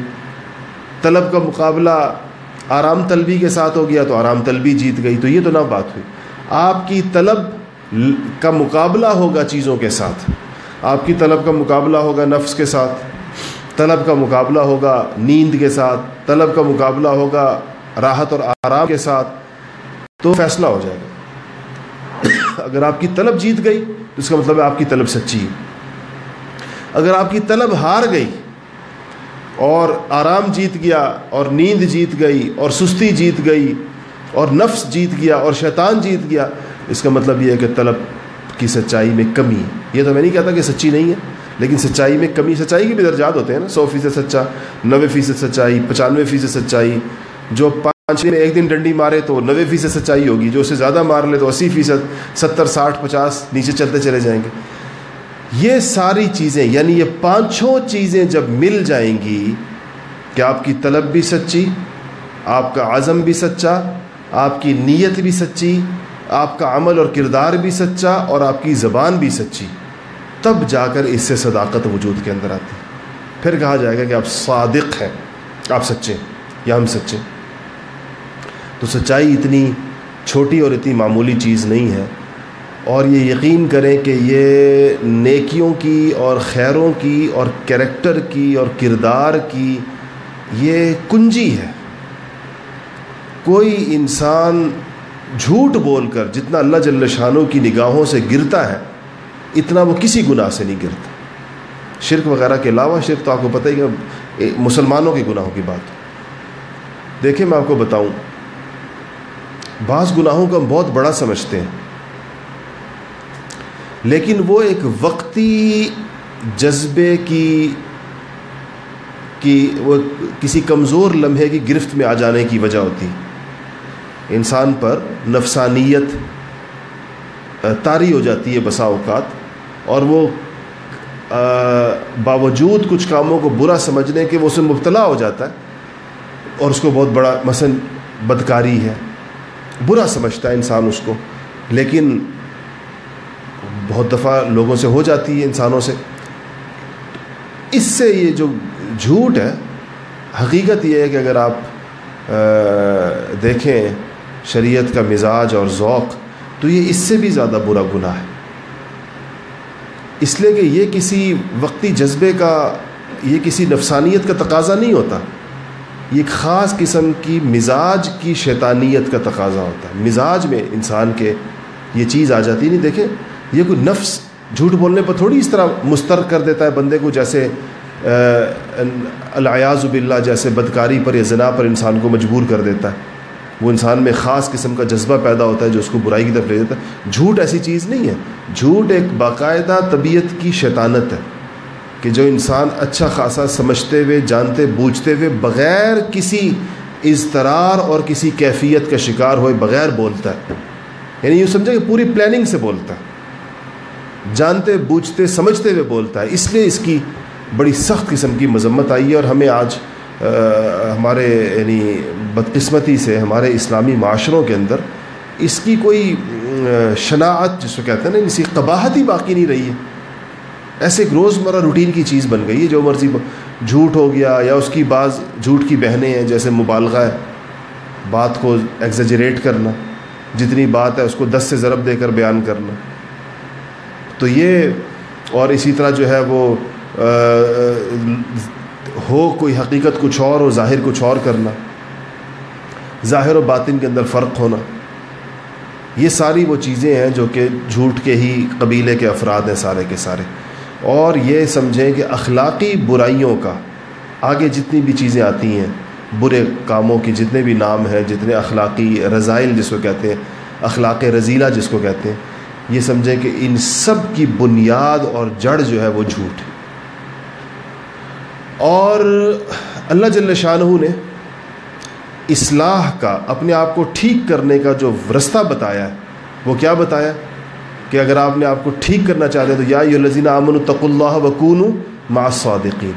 Speaker 1: طلب کا مقابلہ آرام طلبی کے ساتھ ہو گیا تو آرام طلبی جیت گئی۔ تو یہ تو نہ بات ہوئی۔ آپ کی طلب کا مقابلہ ہوگا چیزوں کے ساتھ۔ آپ کی طلب کا مقابلہ ہوگا نفس کے ساتھ۔ طلب کا مقابلہ ہوگا نیند کے ساتھ۔ طلب کا مقابلہ ہوگا راحت اور آرام کے ساتھ۔ تو فیصلہ ہو جائے گا۔ اگر آپ کی طلب جیت گئی تو اس کا مطلب ہے آپ کی طلب سچی ہے۔ اگر آپ کی طلب ہار گئی اور آرام جیت گیا اور نیند جیت گئی اور سستی جیت گئی اور نفس جیت گیا اور شیطان جیت گیا، اس کا مطلب یہ ہے کہ طلب کی سچائی میں کمی ہے۔ یہ تو میں نہیں کہتا کہ سچی نہیں ہے، لیکن سچائی میں کمی، سچائی کے بھی درجات ہوتے ہیں نا، سو فیصد سچا، نوے فیصد سچائی، پچانوے فیصد سچائی، جو پانچ میں ایک دن ڈنڈی مارے تو نوے فیصد سچائی ہوگی، جو اسے زیادہ مار لے تو اسی فیصد، ستر، ساٹھ، پچاس نیچے چلتے چلے جائیں گے۔ یہ ساری چیزیں یعنی یہ پانچوں چیزیں جب مل جائیں گی کہ آپ کی طلب بھی سچی؟ آپ کا عزم بھی سچا؟ آپ کی نیت بھی سچی؟ آپ کا عمل اور کردار بھی سچا اور آپ کی زبان بھی سچی؟ تب جا کر اس سے صداقت وجود کے اندر آتی۔ پھر کہا جائے گا کہ آپ صادق ہیں، آپ سچے یا ہم سچے تو سچائی اتنی چھوٹی اور اتنی معمولی چیز نہیں ہے۔ اور یہ یقین کریں کہ یہ نیکیوں کی اور خیروں کی اور کریکٹر کی اور کردار کی یہ کنجی ہے۔ کوئی انسان جھوٹ بول کر جتنا اللہ جل شانوں کی نگاہوں سے گرتا ہے، اتنا وہ کسی گناہ سے نہیں گرتا۔ شرک وغیرہ کے علاوہ شرک تو آپ کو پتہ ہی کہ مسلمانوں کے گناہوں کی بات۔ دیکھیں میں آپ کو بتاؤں بعض گناہوں کو ہم بہت بڑا سمجھتے ہیں۔ لیکن وہ ایک وقتی جذبے کی کی وہ کسی کمزور لمحے کی گرفت میں آ جانے کی وجہ ہوتی۔ انسان پر نفسانیت طاری ہو جاتی ہے بسا اوقات، اور وہ باوجود کچھ کاموں کو برا سمجھنے کے وہ اسے مبتلا ہو جاتا ہے، اور اس کو بہت بڑا مثلاً بدکاری ہے۔ برا سمجھتا ہے انسان اس کو، لیکن بہت دفعہ لوگوں سے ہو جاتی ہے انسانوں سے۔ اس سے یہ جو جھوٹ ہے، حقیقت یہ ہے کہ اگر آپ دیکھیں شریعت کا مزاج اور ذوق، تو یہ اس سے بھی زیادہ برا گناہ ہے۔ اس لیے کہ یہ کسی وقتی جذبے کا، یہ کسی نفسانیت کا تقاضا نہیں ہوتا۔ یہ ایک خاص قسم کی مزاج کی شیطانیت کا تقاضا ہوتا ہے۔ مزاج میں انسان کے یہ چیز آ جاتی نہیں، دیکھیں، یہ کوئی نفس جھوٹ بولنے پر تھوڑی اس طرح مسترد کر دیتا ہے بندے کو، جیسے الیاز باللہ، جیسے بدکاری پر یا زنا پر انسان کو مجبور کر دیتا ہے۔ وہ انسان میں خاص قسم کا جذبہ پیدا ہوتا ہے جو اس کو برائی کی طرف لے دیتا ہے۔ جھوٹ ایسی چیز نہیں ہے۔ جھوٹ ایک باقاعدہ طبیعت کی شیطانت ہے۔ کہ جو انسان اچھا خاصا سمجھتے ہوئے، جانتے، بوجھتے ہوئے، بغیر کسی اضطرار اور کسی کیفیت کا شکار ہوئے، بغیر بولتا ہے۔ یعنی یوں سمجھا کہ پوری پلاننگ سے بولتا ہے۔ جانتے، بوجھتے، سمجھتے ہوئے بولتا ہے۔ اس لیے اس کی بڑی سخت قسم کی مذمت آئی ہے اور ہمیں آج ہمارے یعنی بدقسمتی سے ہمارے اسلامی معاشروں کے اندر اس کی کوئی شناعت جس کو کہتے ہیں نا اسی قباہت ہی باقی نہیں رہی ہے۔ ایسے ایک روزمرہ روٹین کی چیز بن گئی ہے، جو مرضی جھوٹ ہو گیا یا اس کی بعض جھوٹ کی بہنیں ہیں، جیسے مبالغہ ہے، بات کو ایگزیجریٹ کرنا، جتنی بات ہے اس کو دس سے ضرب دے کر بیان کرنا۔ تو یہ اور اسی طرح جو ہے وہ ہو کوئی حقیقت کچھ اور ہو ظاہر کچھ اور کرنا۔ ظاہر و باطن کے اندر فرق ہونا۔ یہ ساری وہ چیزیں ہیں جو کہ جھوٹ کے ہی قبیلے کے افراد ہیں سارے کے سارے۔ اور یہ سمجھیں کہ اخلاقی برائیوں کا آگے جتنی بھی چیزیں آتی ہیں، برے کاموں کی جتنے بھی نام ہیں، جتنے اخلاقی رضائل جس کو کہتے ہیں، اخلاق رضیلہ جس کو کہتے ہیں، یہ سمجھیں کہ ان سب کی بنیاد اور جڑ جو ہے وہ جھوٹ ہے۔ اور اللہ جل شاہ نے اصلاح کا، اپنے آپ کو ٹھیک کرنے کا جو رستہ بتایا ہے، وہ کیا بتایا؟ کہ اگر آپ نے آپ کو ٹھیک کرنا چاہتے ہیں تو یا یہ امن تق اللہ وکون ما صادقین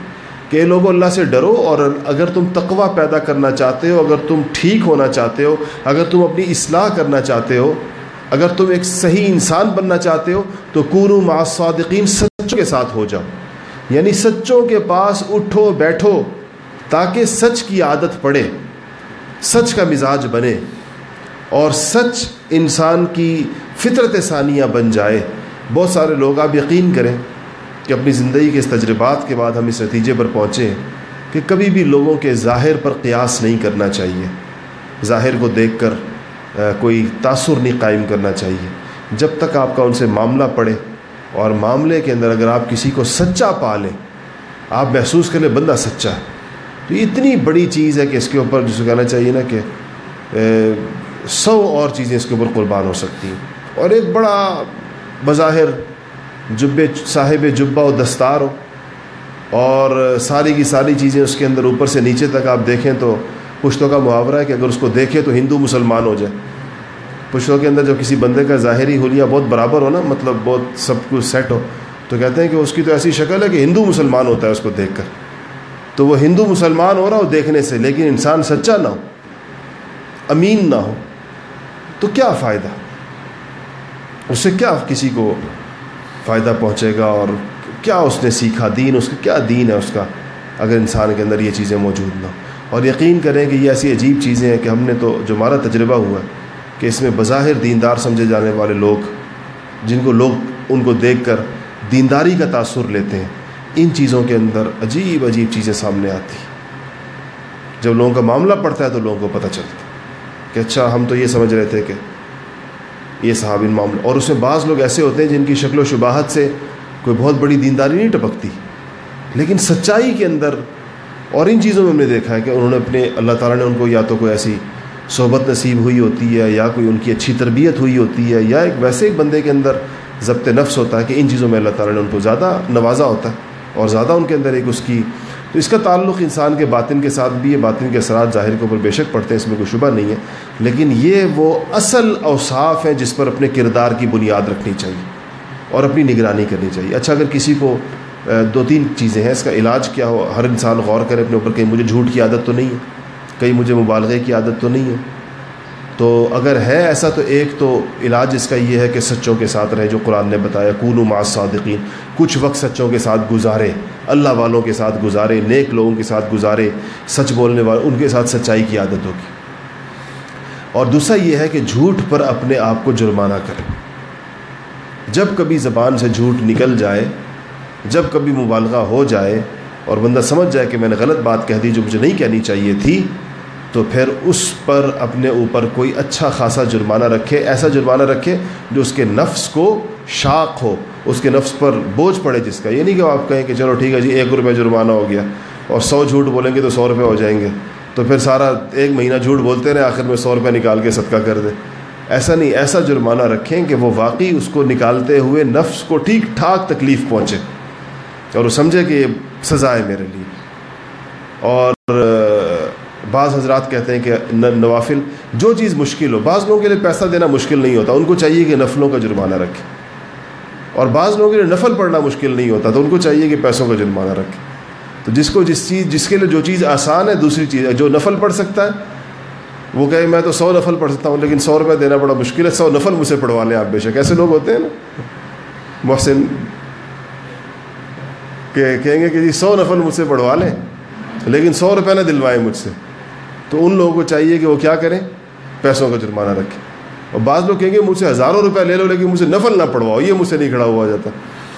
Speaker 1: کہ لوگوں اللہ سے ڈرو اور اگر تم تقوا پیدا کرنا چاہتے ہو، اگر تم ٹھیک ہونا چاہتے ہو، اگر تم اپنی اصلاح کرنا چاہتے ہو، اگر تم ایک صحیح انسان بننا چاہتے ہو، تو کونو مع صادقین سچوں کے ساتھ ہو جاؤ۔ یعنی سچوں کے پاس اٹھو، بیٹھو، تاکہ سچ کی عادت پڑے، سچ کا مزاج بنے۔ اور سچ انسان کی فطرت ثانیہ بن جائے۔ بہت سارے لوگ آپ یقین کریں کہ اپنی زندگی کے اس تجربات کے بعد ہم اس نتیجے پر پہنچے کہ کبھی بھی لوگوں کے ظاہر پر قیاس نہیں کرنا چاہیے۔ ظاہر کو دیکھ کر کوئی تاثر نہیں قائم کرنا چاہیے۔ جب تک آپ کا ان سے معاملہ پڑے اور معاملے کے اندر اگر آپ کسی کو سچا پا لیں آپ محسوس کر لیں بندہ سچا ہے۔ تو یہ اتنی بڑی چیز ہے کہ اس کے اوپر جس کو کہنا چاہیے نا کہ سو اور چیزیں اس کے اوپر قربان ہو سکتی ہیں۔ اور ایک بڑا بظاہر جب صاحب جبہ و دستار ہو اور ساری کی ساری چیزیں اس کے اندر اوپر سے نیچے تک آپ دیکھیں تو پشتوں کا محاورہ ہے کہ اگر اس کو دیکھے تو ہندو مسلمان ہو جائے۔ پشتوں کے اندر جب کسی بندے کا ظاہری حلیہ بہت برابر ہو نا مطلب بہت سب کچھ سیٹ ہو، تو کہتے ہیں کہ اس کی تو ایسی شکل ہے کہ ہندو مسلمان ہوتا ہے اس کو دیکھ کر۔ تو وہ ہندو مسلمان ہو رہا ہو دیکھنے سے، لیکن انسان سچا نہ ہو، امین نہ ہو، تو کیا فائدہ؟ اس سے کیا کسی کو فائدہ پہنچے گا اور کیا اس نے سیکھا دین؟ اس کا کیا دین ہے اس کا اگر انسان کے اندر یہ چیزیں موجود نہ اور یقین کریں کہ یہ ایسی عجیب چیزیں ہیں کہ ہم نے تو جو ہمارا تجربہ ہوا ہے کہ اس میں بظاہر دیندار سمجھے جانے والے لوگ، جن کو لوگ ان کو دیکھ کر دینداری کا تاثر لیتے ہیں، ان چیزوں کے اندر عجیب عجیب چیزیں سامنے آتی جب لوگوں کا معاملہ پڑتا ہے تو لوگوں کو پتہ چلتا کہ اچھا ہم تو یہ سمجھ رہے تھے کہ یہ صاحب ان معاملے اور اس میں بعض لوگ ایسے ہوتے ہیں جن کی شکل و شباہت سے کوئی بہت بڑی دینداری نہیں ٹپکتی۔ لیکن سچائی کے اندر اور ان چیزوں میں ہم نے دیکھا ہے کہ انہوں نے اپنے اللہ تعالیٰ نے ان کو یا تو کوئی ایسی صحبت نصیب ہوئی ہوتی ہے، یا کوئی ان کی اچھی تربیت ہوئی ہوتی ہے، یا ایک ویسے ایک بندے کے اندر ضبط نفس ہوتا ہے کہ ان چیزوں میں اللہ تعالیٰ نے ان کو زیادہ نوازا ہوتا ہے اور زیادہ ان کے اندر ایک اس کی تو اس کا تعلق انسان کے باطن کے ساتھ بھی ہے، باطن کے اثرات ظاہر کے اوپر بے شک پڑتے ہیں، اس میں کوئی شبہ نہیں ہے۔ لیکن یہ وہ اصل اوصاف ہیں جس پر اپنے کردار کی بنیاد رکھنی چاہیے اور اپنی نگرانی کرنی چاہیے۔ اچھا اگر کسی کو دو تین چیزیں ہیں، اس کا علاج کیا ہو؟ ہر انسان غور کرے اپنے اوپر، کہیں مجھے جھوٹ کی عادت تو نہیں ہے، کہیں مجھے مبالغے کی عادت تو نہیں ہے۔ تو اگر ہے ایسا تو ایک تو علاج اس کا یہ ہے کہ سچوں کے ساتھ رہے، جو قرآن نے بتایا کون و معاذ صادقین کچھ وقت سچوں کے ساتھ گزارے۔ اللہ والوں کے ساتھ گزارے، نیک لوگوں کے ساتھ گزارے، سچ بولنے والے، ان کے ساتھ سچائی کی عادت ہوگی اور دوسرا یہ ہے کہ جھوٹ پر اپنے آپ کو جرمانہ کرے جب کبھی زبان سے جھوٹ نکل جائے، جب کبھی مبالغہ ہو جائے اور بندہ سمجھ جائے کہ میں نے غلط بات کہہ دی جو مجھے نہیں کہنی چاہیے تھی، تو پھر اس پر اپنے اوپر کوئی اچھا خاصا جرمانہ رکھے، ایسا جرمانہ رکھے جو اس کے نفس کو شاق ہو۔ اس کے نفس پر بوجھ پڑے جس کا، یہ نہیں کہ آپ کہیں کہ چلو ٹھیک ہے جی ایک روپے جرمانہ ہو گیا اور سو جھوٹ بولیں گے تو سو روپے ہو جائیں گے۔ تو پھر سارا ایک مہینہ جھوٹ بولتے رہے، آخر میں سو روپے نکال کے صدقہ کر دیں۔ ایسا نہیں، ایسا جرمانہ رکھیں کہ وہ واقعی اس کو نکالتے ہوئے نفس کو ٹھیک ٹھاک تکلیف پہنچے۔ اور وہ سمجھے کہ یہ سزا ہے میرے لیے۔ اور بعض حضرات کہتے ہیں کہ نوافل، جو چیز مشکل ہو، بعض لوگوں کے لیے پیسہ دینا مشکل نہیں ہوتا، ان کو چاہیے کہ نفلوں کا جرمانہ رکھے اور بعض لوگوں کے لیے نفل پڑھنا مشکل نہیں ہوتا، تو ان کو چاہیے کہ پیسوں کا جرمانہ رکھے۔ تو جس کو جس چیز، جس کے لیے جو چیز آسان ہے، دوسری چیز، جو نفل پڑھ سکتا ہے، وہ کہے میں تو سو نفل پڑھ سکتا ہوں، لیکن سو روپے دینا بڑا مشکل ہے، سو نفل مجھ سے پڑھوا لیں آپ بے شک۔ ایسے لوگ ہوتے ہیں نا۔ محسن کہ کہیں گے کہ جی سو نفل مجھ سے پڑھوا لیں، لیکن سو روپے نہ دلوائیں مجھ سے۔ تو ان لوگوں کو چاہیے کہ وہ کیا کریں، پیسوں کا جرمانہ رکھیں۔ اور بعض لوگ کہیں گے مجھ سے ہزاروں روپے لے لو، لیکن مجھ سے نفل نہ پڑواؤ، یہ مجھ سے نہیں کھڑا ہوا جاتا۔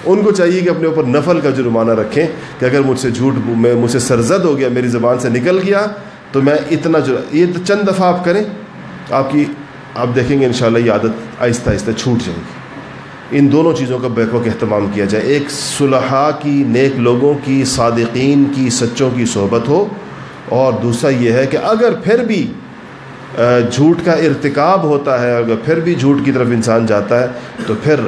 Speaker 1: ان کو چاہیے کہ اپنے اوپر نفل کا جرمانہ رکھیں کہ اگر مجھ سے جھوٹ، میں مجھ سے سرزد ہو گیا، میری زبان سے نکل گیا، تو میں اتنا یہ چند دفعہ آپ کریں، آپ کی آپ دیکھیں گے انشاءاللہ یہ عادت آہستہ آہستہ چھوٹ جائے گی۔ ان دونوں چیزوں کا بیک وقت اہتمام کیا جائے۔ ایک صلحاء کی نیک لوگوں کی، صادقین کی، سچوں کی صحبت ہو، اور دوسرا یہ ہے کہ اگر پھر بھی جھوٹ کا ارتکاب ہوتا ہے، اگر پھر بھی جھوٹ کی طرف انسان جاتا ہے، تو پھر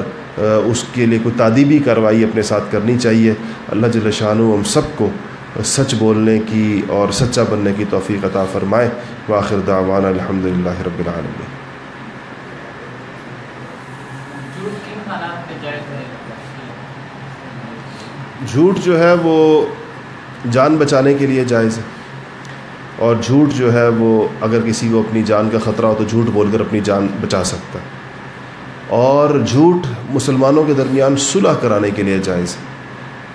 Speaker 1: اس کے لیے کوئی تعدیبی کارروائی اپنے ساتھ کرنی چاہیے۔ اللہ جل ہم سب کو سچ بولنے کی اور سچا بننے کی توفیق عطا فرمائے۔ واخر دعوانا الحمد للہ رب العالمین۔ جھوٹ جو ہے وہ جان بچانے کے لیے جائز ہے۔ اور جھوٹ جو ہے وہ اگر کسی کو اپنی جان کا خطرہ ہو تو جھوٹ بول کر اپنی جان بچا سکتا ہے۔ اور جھوٹ مسلمانوں کے درمیان صلح کرانے کے لیے جائز ہے۔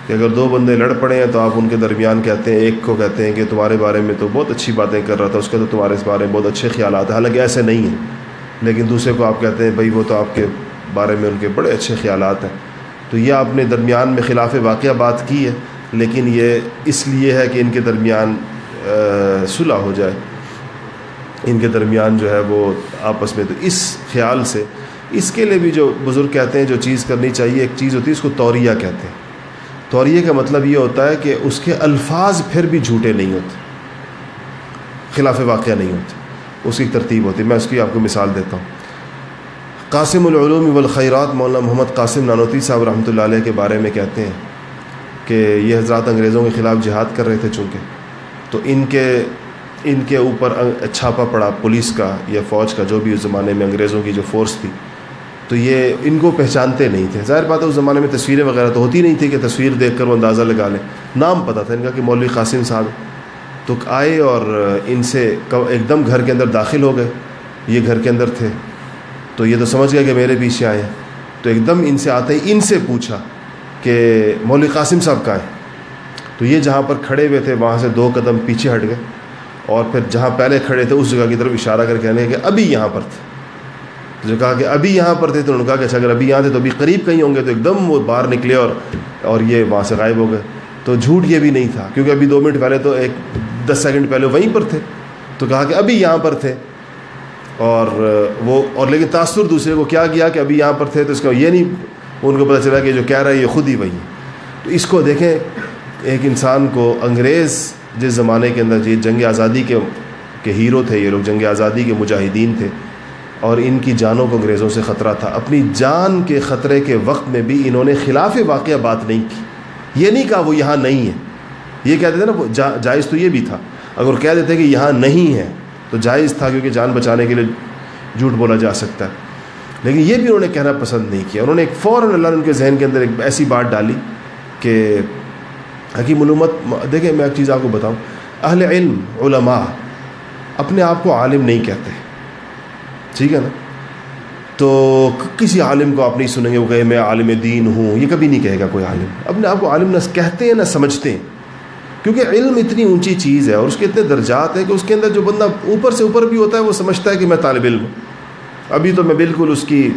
Speaker 1: کہ اگر دو بندے لڑ پڑے ہیں تو آپ ان کے درمیان کہتے ہیں، ایک کو کہتے ہیں کہ تمہارے بارے میں تو بہت اچھی باتیں کر رہا تھا، اس کے تو تمہارے اس بارے میں بہت اچھے خیالات ہیں۔ حالانکہ ایسے نہیں ہیں، لیکن دوسرے کو آپ کہتے ہیں، بھائی وہ تو آپ کے بارے میں ان کے بڑے اچھے خیالات ہیں۔ تو یہ آپ نے درمیان میں خلاف واقعہ بات کی ہے، لیکن یہ اس لیے ہے کہ ان کے درمیان صلح ہو جائے۔ ان کے درمیان جو ہے وہ آپس میں تو اس خیال سے، اس کے لیے بھی جو بزرگ کہتے ہیں جو چیز کرنی چاہیے، ایک چیز ہوتی ہے، اس کو توریہ کہتے ہیں۔ توریہ کا مطلب یہ ہوتا ہے کہ اس کے الفاظ پھر بھی جھوٹے نہیں ہوتے، خلاف واقعہ نہیں ہوتے، اس کی ترتیب ہوتی۔ ہے میں اس کی آپ کو مثال دیتا ہوں۔ قاسم العلوم والخیرات مولانا محمد قاسم نانوتی صاحب رحمۃ اللہ علیہ کے بارے میں کہتے ہیں کہ یہ حضرات انگریزوں کے خلاف جہاد کر رہے تھے چونکہ۔ تو ان کے ان کے اوپر چھاپا پڑا پولیس کا یا فوج کا، جو بھی اس زمانے میں انگریزوں کی جو فورس تھی۔ تو یہ ان کو پہچانتے نہیں تھے۔ ظاہر بات ہے، اس زمانے میں تصویریں وغیرہ تو ہوتی نہیں تھی کہ تصویر دیکھ کر وہ اندازہ لگا لیں۔ نام پتہ تھا ان کا کہ مولوی قاسم صاحب۔ تو آئے اور ان سے ایک دم گھر کے اندر داخل ہو گئے۔ یہ گھر کے اندر تھے۔ تو یہ تو سمجھ گئے کہ میرے پیچھے آئے تو ایک دم ان سے آتے ہی ان سے پوچھا کہ مولوی قاسم صاحب کا ہے تو یہ جہاں پر کھڑے ہوئے تھے، وہاں سے دو قدم پیچھے ہٹ گئے اور پھر جہاں پہلے کھڑے تھے، اس جگہ کی طرف اشارہ کر کے کہنے کہ ابھی یہاں پر تھے۔ جو کہا کہ ابھی یہاں پر تھے، تو انہوں نے کہا کہ اچھا اگر ابھی یہاں تھے تو ابھی قریب کہیں ہوں گے، تو ایک دم وہ باہر نکلے اور اور یہ وہاں سے غائب ہو گئے۔ تو جھوٹ یہ بھی نہیں تھا، کیونکہ ابھی دو منٹ پہلے تو ایک دس سیکنڈ پہلے وہیں پر تھے۔ تو کہا کہ ابھی یہاں پر تھے۔ اور وہ اور لیکن تاثر دوسرے کو کیا کیا کہ ابھی یہاں پر تھے، تو اس کا یہ نہیں ان کو پتہ چلا کہ جو کہہ رہا ہے، یہ خود ہی وہی تو اس کو دیکھیں ایک انسان کو انگریز جس زمانے کے اندر یہ جنگ آزادی کے کے ہیرو تھے، یہ لوگ جنگ آزادی کے مجاہدین تھے، اور ان کی جانوں کو انگریزوں سے خطرہ تھا۔ اپنی جان کے خطرے کے وقت میں بھی انہوں نے خلاف واقعہ بات نہیں کی۔ یہ نہیں کہا وہ یہاں نہیں ہے۔ یہ کہتے تھے نا جائز تو یہ بھی تھا۔ اگر کہہ دیتے کہ یہاں نہیں ہے، تو جائز تھا کیونکہ جان بچانے کے لیے جھوٹ بولا جا سکتا ہے۔ لیکن یہ بھی انہوں نے کہنا پسند نہیں کیا۔ انہوں نے ایک فوراً اللہ نے ان کے ذہن کے اندر ایک ایسی بات ڈالی کہ حکیم علومت دیکھیں میں ایک چیز آپ کو بتاؤں۔ اہل علم، علماء اپنے آپ کو عالم نہیں کہتے۔ ٹھیک ہے نا؟ تو کسی عالم کو آپ نہیں سنیں گے، وہ کہے میں عالم دین ہوں، یہ کبھی نہیں کہے گا کوئی عالم۔ اپنے آپ کو عالم نہ کہتے ہیں نہ سمجھتے۔ ہیں کیونکہ علم اتنی اونچی چیز ہے اور اس کے اتنے درجات ہیں کہ اس کے اندر جو بندہ اوپر سے اوپر بھی ہوتا ہے، وہ سمجھتا ہے کہ میں طالب علم ہوں۔ ابھی تو میں بالکل اس کی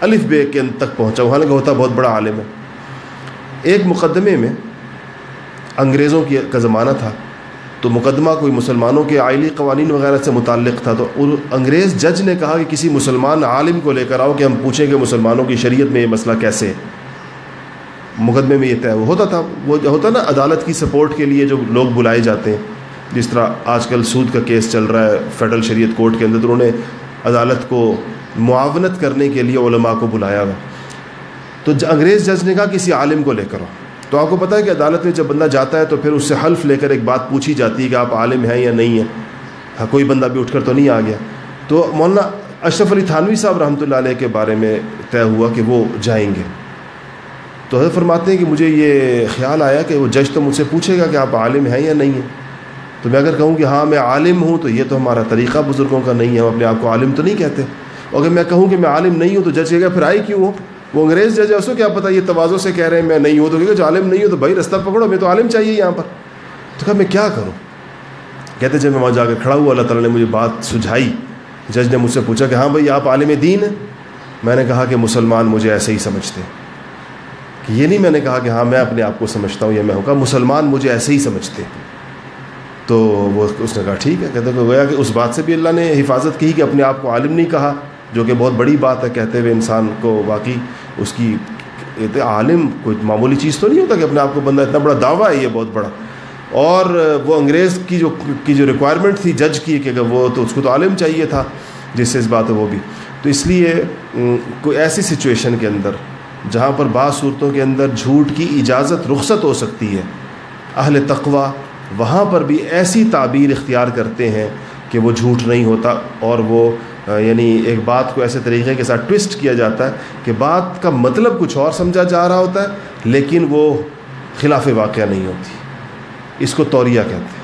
Speaker 1: الف بے کے اند تک پہنچا ہوں۔ حالانکہ ہوتا بہت بڑا عالم ہے۔ ایک مقدمے میں انگریزوں کی کا زمانہ تھا۔ تو مقدمہ کوئی مسلمانوں کے آئلی قوانین وغیرہ سے متعلق تھا۔ تو انگریز جج نے کہا کہ کسی مسلمان عالم کو لے کر آؤ کہ ہم پوچھیں کہ مسلمانوں کی شریعت میں یہ مسئلہ کیسے ہے۔ مقدمے میں یہ طے ہوتا تھا۔ وہ ہوتا نا عدالت کی سپورٹ کے لیے جو لوگ بلائے جاتے ہیں۔ جس طرح آج کل سود کا کیس چل رہا ہے فیڈرل شریعت کورٹ کے اندر، تو انہوں نے عدالت کو معاونت کرنے کے لیے علماء کو بلایا ہوا۔ تو انگریز جج نے کہا کسی عالم کو لے کر آؤ۔ تو آپ کو پتہ ہے کہ عدالت میں جب بندہ جاتا ہے تو پھر اس سے حلف لے کر ایک بات پوچھی جاتی ہے کہ آپ عالم ہیں یا نہیں ہیں؟ ہاں کوئی بندہ بھی اٹھ کر تو نہیں آ گیا۔ تو مولانا اشرف علی تھانوی صاحب رحمۃ اللہ علیہ کے بارے میں طے ہوا کہ وہ جائیں گے۔ تو حضرت فرماتے ہیں کہ مجھے یہ خیال آیا کہ وہ جج تو مجھ سے پوچھے گا کہ آپ عالم ہیں یا نہیں ہیں؟ تو میں اگر کہوں کہ ہاں میں عالم ہوں تو یہ تو ہمارا طریقہ بزرگوں کا نہیں ہے، ہم اپنے آپ کو عالم تو نہیں کہتے۔ اگر میں کہوں کہ میں عالم نہیں ہوں تو جج کہے گا، پھر آئی کیوں ہو؟ وہ انگریز جج ہے، اس کو کیا پتا یہ توازوں سے کہہ رہے ہیں، میں نہیں ہوں تو کہ جو عالم نہیں ہوں تو بھائی رستہ پکڑو، میں تو عالم چاہیے یہاں پر۔ تو کہا، میں کیا کروں؟ کہتے جب میں وہاں جا کر کھڑا ہوا، اللہ تعالیٰ نے مجھے بات سجھائی۔ جج نے مجھ سے پوچھا کہ ہاں بھائی، آپ عالم دین ہیں؟ میں نے کہا کہ مسلمان مجھے ایسے ہی سمجھتے کہ یہ نہیں میں نے کہا کہ ہاں میں اپنے آپ کو سمجھتا ہوں یا میں ہوں۔ کہا، مسلمان مجھے ایسے ہی سمجھتے تو وہ اس نے کہا، ٹھیک ہے۔ کہتے کہ گویا کہ اس بات سے بھی اللہ نے حفاظت کی کہ اپنے آپ کو عالم نہیں کہا۔ جو کہ بہت بڑی بات ہے کہتے ہوئے انسان کو واقعی اس کی عالم کوئی معمولی چیز تو نہیں ہوتا کہ اپنے آپ کو بندہ اتنا بڑا دعویٰ ہے یہ بہت بڑا۔ اور وہ انگریز کی جو کی جو ریکوائرمنٹ تھی جج کی کہ اگر وہ تو اس کو تو عالم چاہیے تھا، جس سے اس بات ہے وہ بھی۔ تو اس لیے کوئی ایسی سچویشن کے اندر جہاں پر بعض صورتوں کے اندر جھوٹ کی اجازت رخصت ہو سکتی ہے، اہل تقوا وہاں پر بھی ایسی تعبیر اختیار کرتے ہیں کہ وہ جھوٹ نہیں ہوتا اور وہ یعنی ایک بات کو ایسے طریقے کے ساتھ ٹوسٹ کیا جاتا ہے کہ بات کا مطلب کچھ اور سمجھا جا رہا ہوتا ہے، لیکن وہ خلاف واقعہ نہیں ہوتی۔ اس کو توریہ کہتے ہیں۔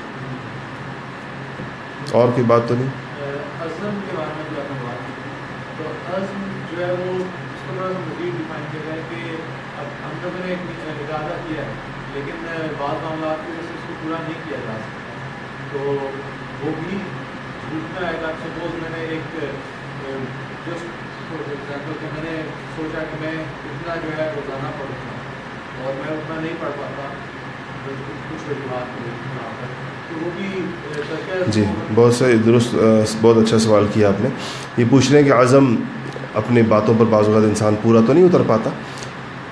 Speaker 1: اور کوئی بات تو نہیں؟
Speaker 2: وہ بھی جھوٹنا ہے گا سپوز میں نے ایک جسٹ فار ایگزامپل کہ میں نے سوچا کہ میں اتنا جو ہے روزانہ پڑھوں گا اور میں اتنا نہیں پڑھ پاتا کچھ وجوہات
Speaker 1: جی بہت سے درست بہت اچھا سوال کیا آپ نے۔ یہ پوچھ رہے ہیں کہ عزم اپنے باتوں پر بعض اوقات انسان پورا تو نہیں اتر پاتا۔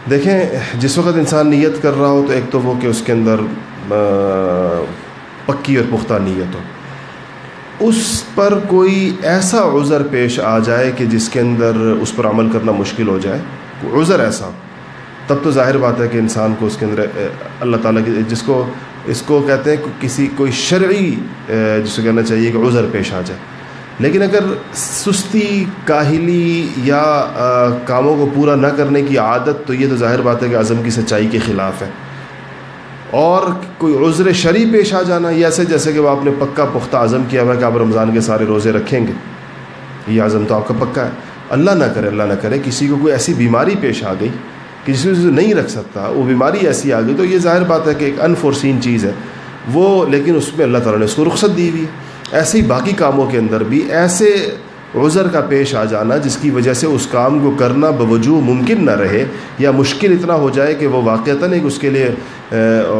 Speaker 1: دیکھیں، جس وقت انسان نیت کر رہا ہو تو ایک تو وہ کہ اس کے اندر پکی اور پختہ نیت ہو۔ اس پر کوئی ایسا عذر پیش آ جائے کہ جس کے اندر اس پر عمل کرنا مشکل ہو جائے؟ عذر ایسا؟ تب تو ظاہر بات ہے کہ انسان کو اس کے اندر اللہ تعالیٰ کی، جس کو، اس کو کہتے ہیں کسی، کوئی شرعی جس کو کہنا چاہیے کہ عذر پیش آ جائے۔ لیکن اگر سستی، کاہلی یا کاموں کو پورا نہ کرنے کی عادت، تو یہ تو ظاہر بات ہے کہ عزم کی سچائی کے خلاف ہے۔ اور کوئی عذر شرع پیش آ جانا، یہ ایسے جیسے کہ وہ آپ نے پکا پختہ عزم کیا ہوا ہے کہ آپ رمضان کے سارے روزے رکھیں گے۔ یہ عزم تو آپ کا پکا ہے۔ اللہ نہ کرے، اللہ نہ کرے، کسی کو کوئی ایسی بیماری پیش آ گئی کہ جس میں نہیں رکھ سکتا، وہ بیماری ایسی آ گئی، تو یہ ظاہر بات ہے کہ ایک انفورسین چیز ہے۔ وہ، لیکن اس میں اللہ تعالیٰ نے اس کو رخصت دی ہوئی ہے۔ ایسے ہی باقی کاموں کے اندر بھی، ایسے عذر کا پیش آ جانا جس کی وجہ سے اس کام کو کرنا بوجو ممکن نہ رہے یا مشکل اتنا ہو جائے کہ وہ واقعتاً ایک اس کے لیے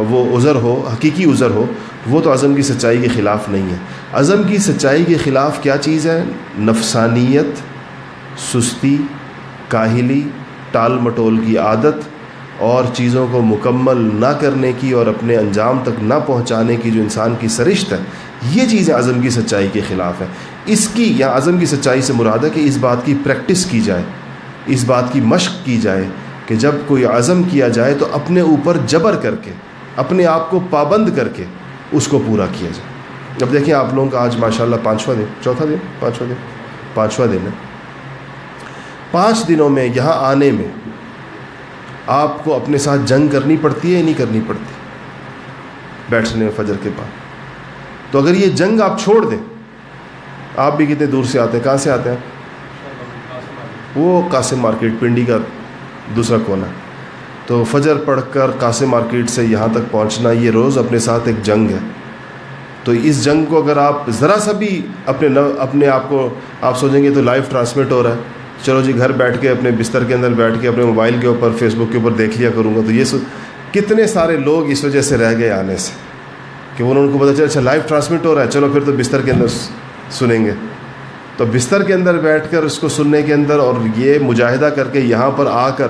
Speaker 1: وہ عذر ہو، حقیقی عذر ہو، وہ تو عزم کی سچائی کے خلاف نہیں ہے۔ عزم کی سچائی کے خلاف کیا چیز ہے؟ نفسانیت، سستی، کاہلی، ٹال مٹول کی عادت اور چیزوں کو مکمل نہ کرنے کی اور اپنے انجام تک نہ پہنچانے کی جو انسان کی سرشت ہے، یہ چیزیں عزم کی سچائی کے خلاف ہے۔ اس کی یا عزم کی سچائی سے مراد ہے کہ اس بات کی پریکٹس کی جائے، اس بات کی مشق کی جائے کہ جب کوئی عزم کیا جائے تو اپنے اوپر جبر کر کے، اپنے آپ کو پابند کر کے اس کو پورا کیا جائے۔ اب دیکھیں آپ لوگوں کا آج ماشاء اللہ پانچواں دن، چوتھا دن، پانچواں دن پانچواں دن ہے۔ پانچ دنوں میں یہاں آنے میں آپ کو اپنے ساتھ جنگ کرنی پڑتی ہے یا نہیں کرنی پڑتی؟ بیٹھنے فجر کے بعد۔ تو اگر یہ جنگ آپ چھوڑ دیں آپ بھی کتنے دور سے آتے ہیں؟ کہاں سے آتے ہیں؟ وہ قاسم مارکیٹ، پنڈی کا دوسرا کونا۔ تو فجر پڑھ کر قاسم مارکیٹ سے یہاں تک پہنچنا، یہ روز اپنے ساتھ ایک جنگ ہے۔ تو اس جنگ کو اگر آپ ذرا سا بھی اپنے اپنے آپ کو آپ سوچیں گے تو لائیو ٹرانسمٹ ہو رہا ہے۔ چلو جی گھر بیٹھ کے اپنے بستر کے اندر بیٹھ کے اپنے موبائل کے اوپر فیس بک کے اوپر دیکھ لیا کروں گا۔ تو یہ سو، کتنے سارے لوگ اس وجہ سے رہ گئے آنے سے کہ انہوں کو پتا چلا اچھا لائیو ٹرانسمٹ ہو رہا ہے، چلو پھر تو بستر کے اندر سنیں گے۔ تو بستر کے اندر بیٹھ کر اس کو سننے کے اندر اور یہ مجاہدہ کر کے یہاں پر آ کر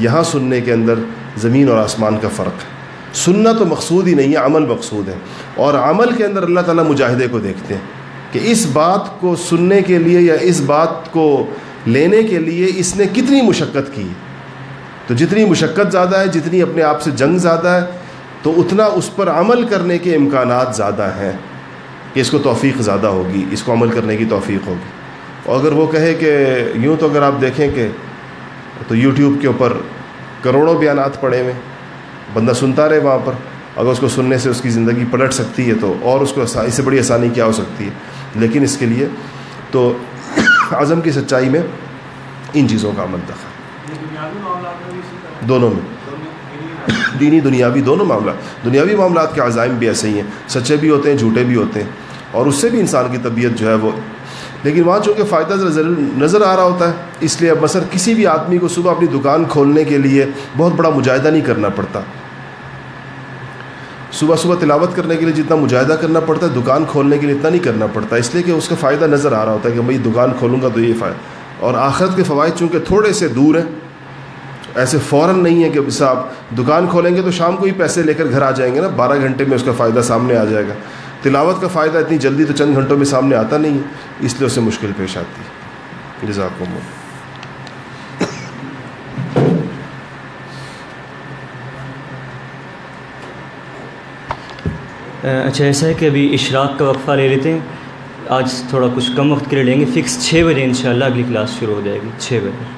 Speaker 1: یہاں سننے کے اندر زمین اور آسمان کا فرق ہے۔ سننا تو مقصود ہی نہیں ہے، عمل مقصود ہے۔ اور عمل کے اندر اللہ تعالیٰ مجاہدے کو دیکھتے ہیں کہ اس بات کو سننے کے لیے یا اس بات کو لینے کے لیے اس نے کتنی مشقت کی۔ تو جتنی مشقت زیادہ ہے، جتنی اپنے آپ سے جنگ زیادہ ہے، تو اتنا اس پر عمل کرنے کے امکانات زیادہ ہیں۔ کہ اس کو توفیق زیادہ ہوگی، اس کو عمل کرنے کی توفیق ہوگی۔ اور اگر وہ کہے کہ یوں تو اگر آپ دیکھیں کہ تو یوٹیوب کے اوپر کروڑوں بیانات پڑے ہوئے، بندہ سنتا رہے وہاں پر، اگر اس کو سننے سے اس کی زندگی پلٹ سکتی ہے تو اور اس کو اس سے بڑی آسانی کیا ہو سکتی ہے؟ لیکن اس کے لیے تو عزم کی سچائی میں ان چیزوں کا عمل دخل دونوں میں۔ دینی دنیاوی دونوں معاملات۔ دنیاوی معاملات کے عزائم بھی ایسے ہی ہیں۔ سچے بھی ہوتے ہیں، جھوٹے بھی ہوتے ہیں۔ اور اس سے بھی انسان کی طبیعت جو ہے وہ لیکن وہاں چونکہ فائدہ ضرور نظر آ رہا ہوتا ہے، اس لیے اب مثلا کسی بھی آدمی کو صبح اپنی دکان کھولنے کے لیے بہت بڑا مجاہدہ نہیں کرنا پڑتا۔ صبح صبح تلاوت کرنے کے لیے جتنا مجاہدہ کرنا پڑتا ہے، دکان کھولنے کے لیے اتنا نہیں کرنا پڑتا۔ اس لیے کہ اس کا فائدہ نظر آ رہا ہوتا ہے کہ بھائی دکان کھولوں گا تو یہ فائدہ۔ اور آخرت کے فوائد چونکہ تھوڑے سے دور ہیں، ایسے فوراً نہیں ہے کہ صاحب دکان کھولیں گے تو شام کو ہی پیسے لے کر گھر آ جائیں گے نا، بارہ گھنٹے میں اس کا فائدہ سامنے آ جائے گا۔ تلاوت کا فائدہ اتنی جلدی تو چند گھنٹوں میں سامنے آتا نہیں ہے، اس لیے اسے مشکل پیش آتی ہے۔ جزاک اللہ۔
Speaker 3: اچھا ایسا ہے کہ ابھی اشراق کا وقفہ لے لیتے ہیں۔ آج تھوڑا کچھ کم وقت کے لیے لیں گے۔ فکس چھ بجے انشاءاللہ اگلی کلاس شروع ہو جائے گی۔ چھ بجے۔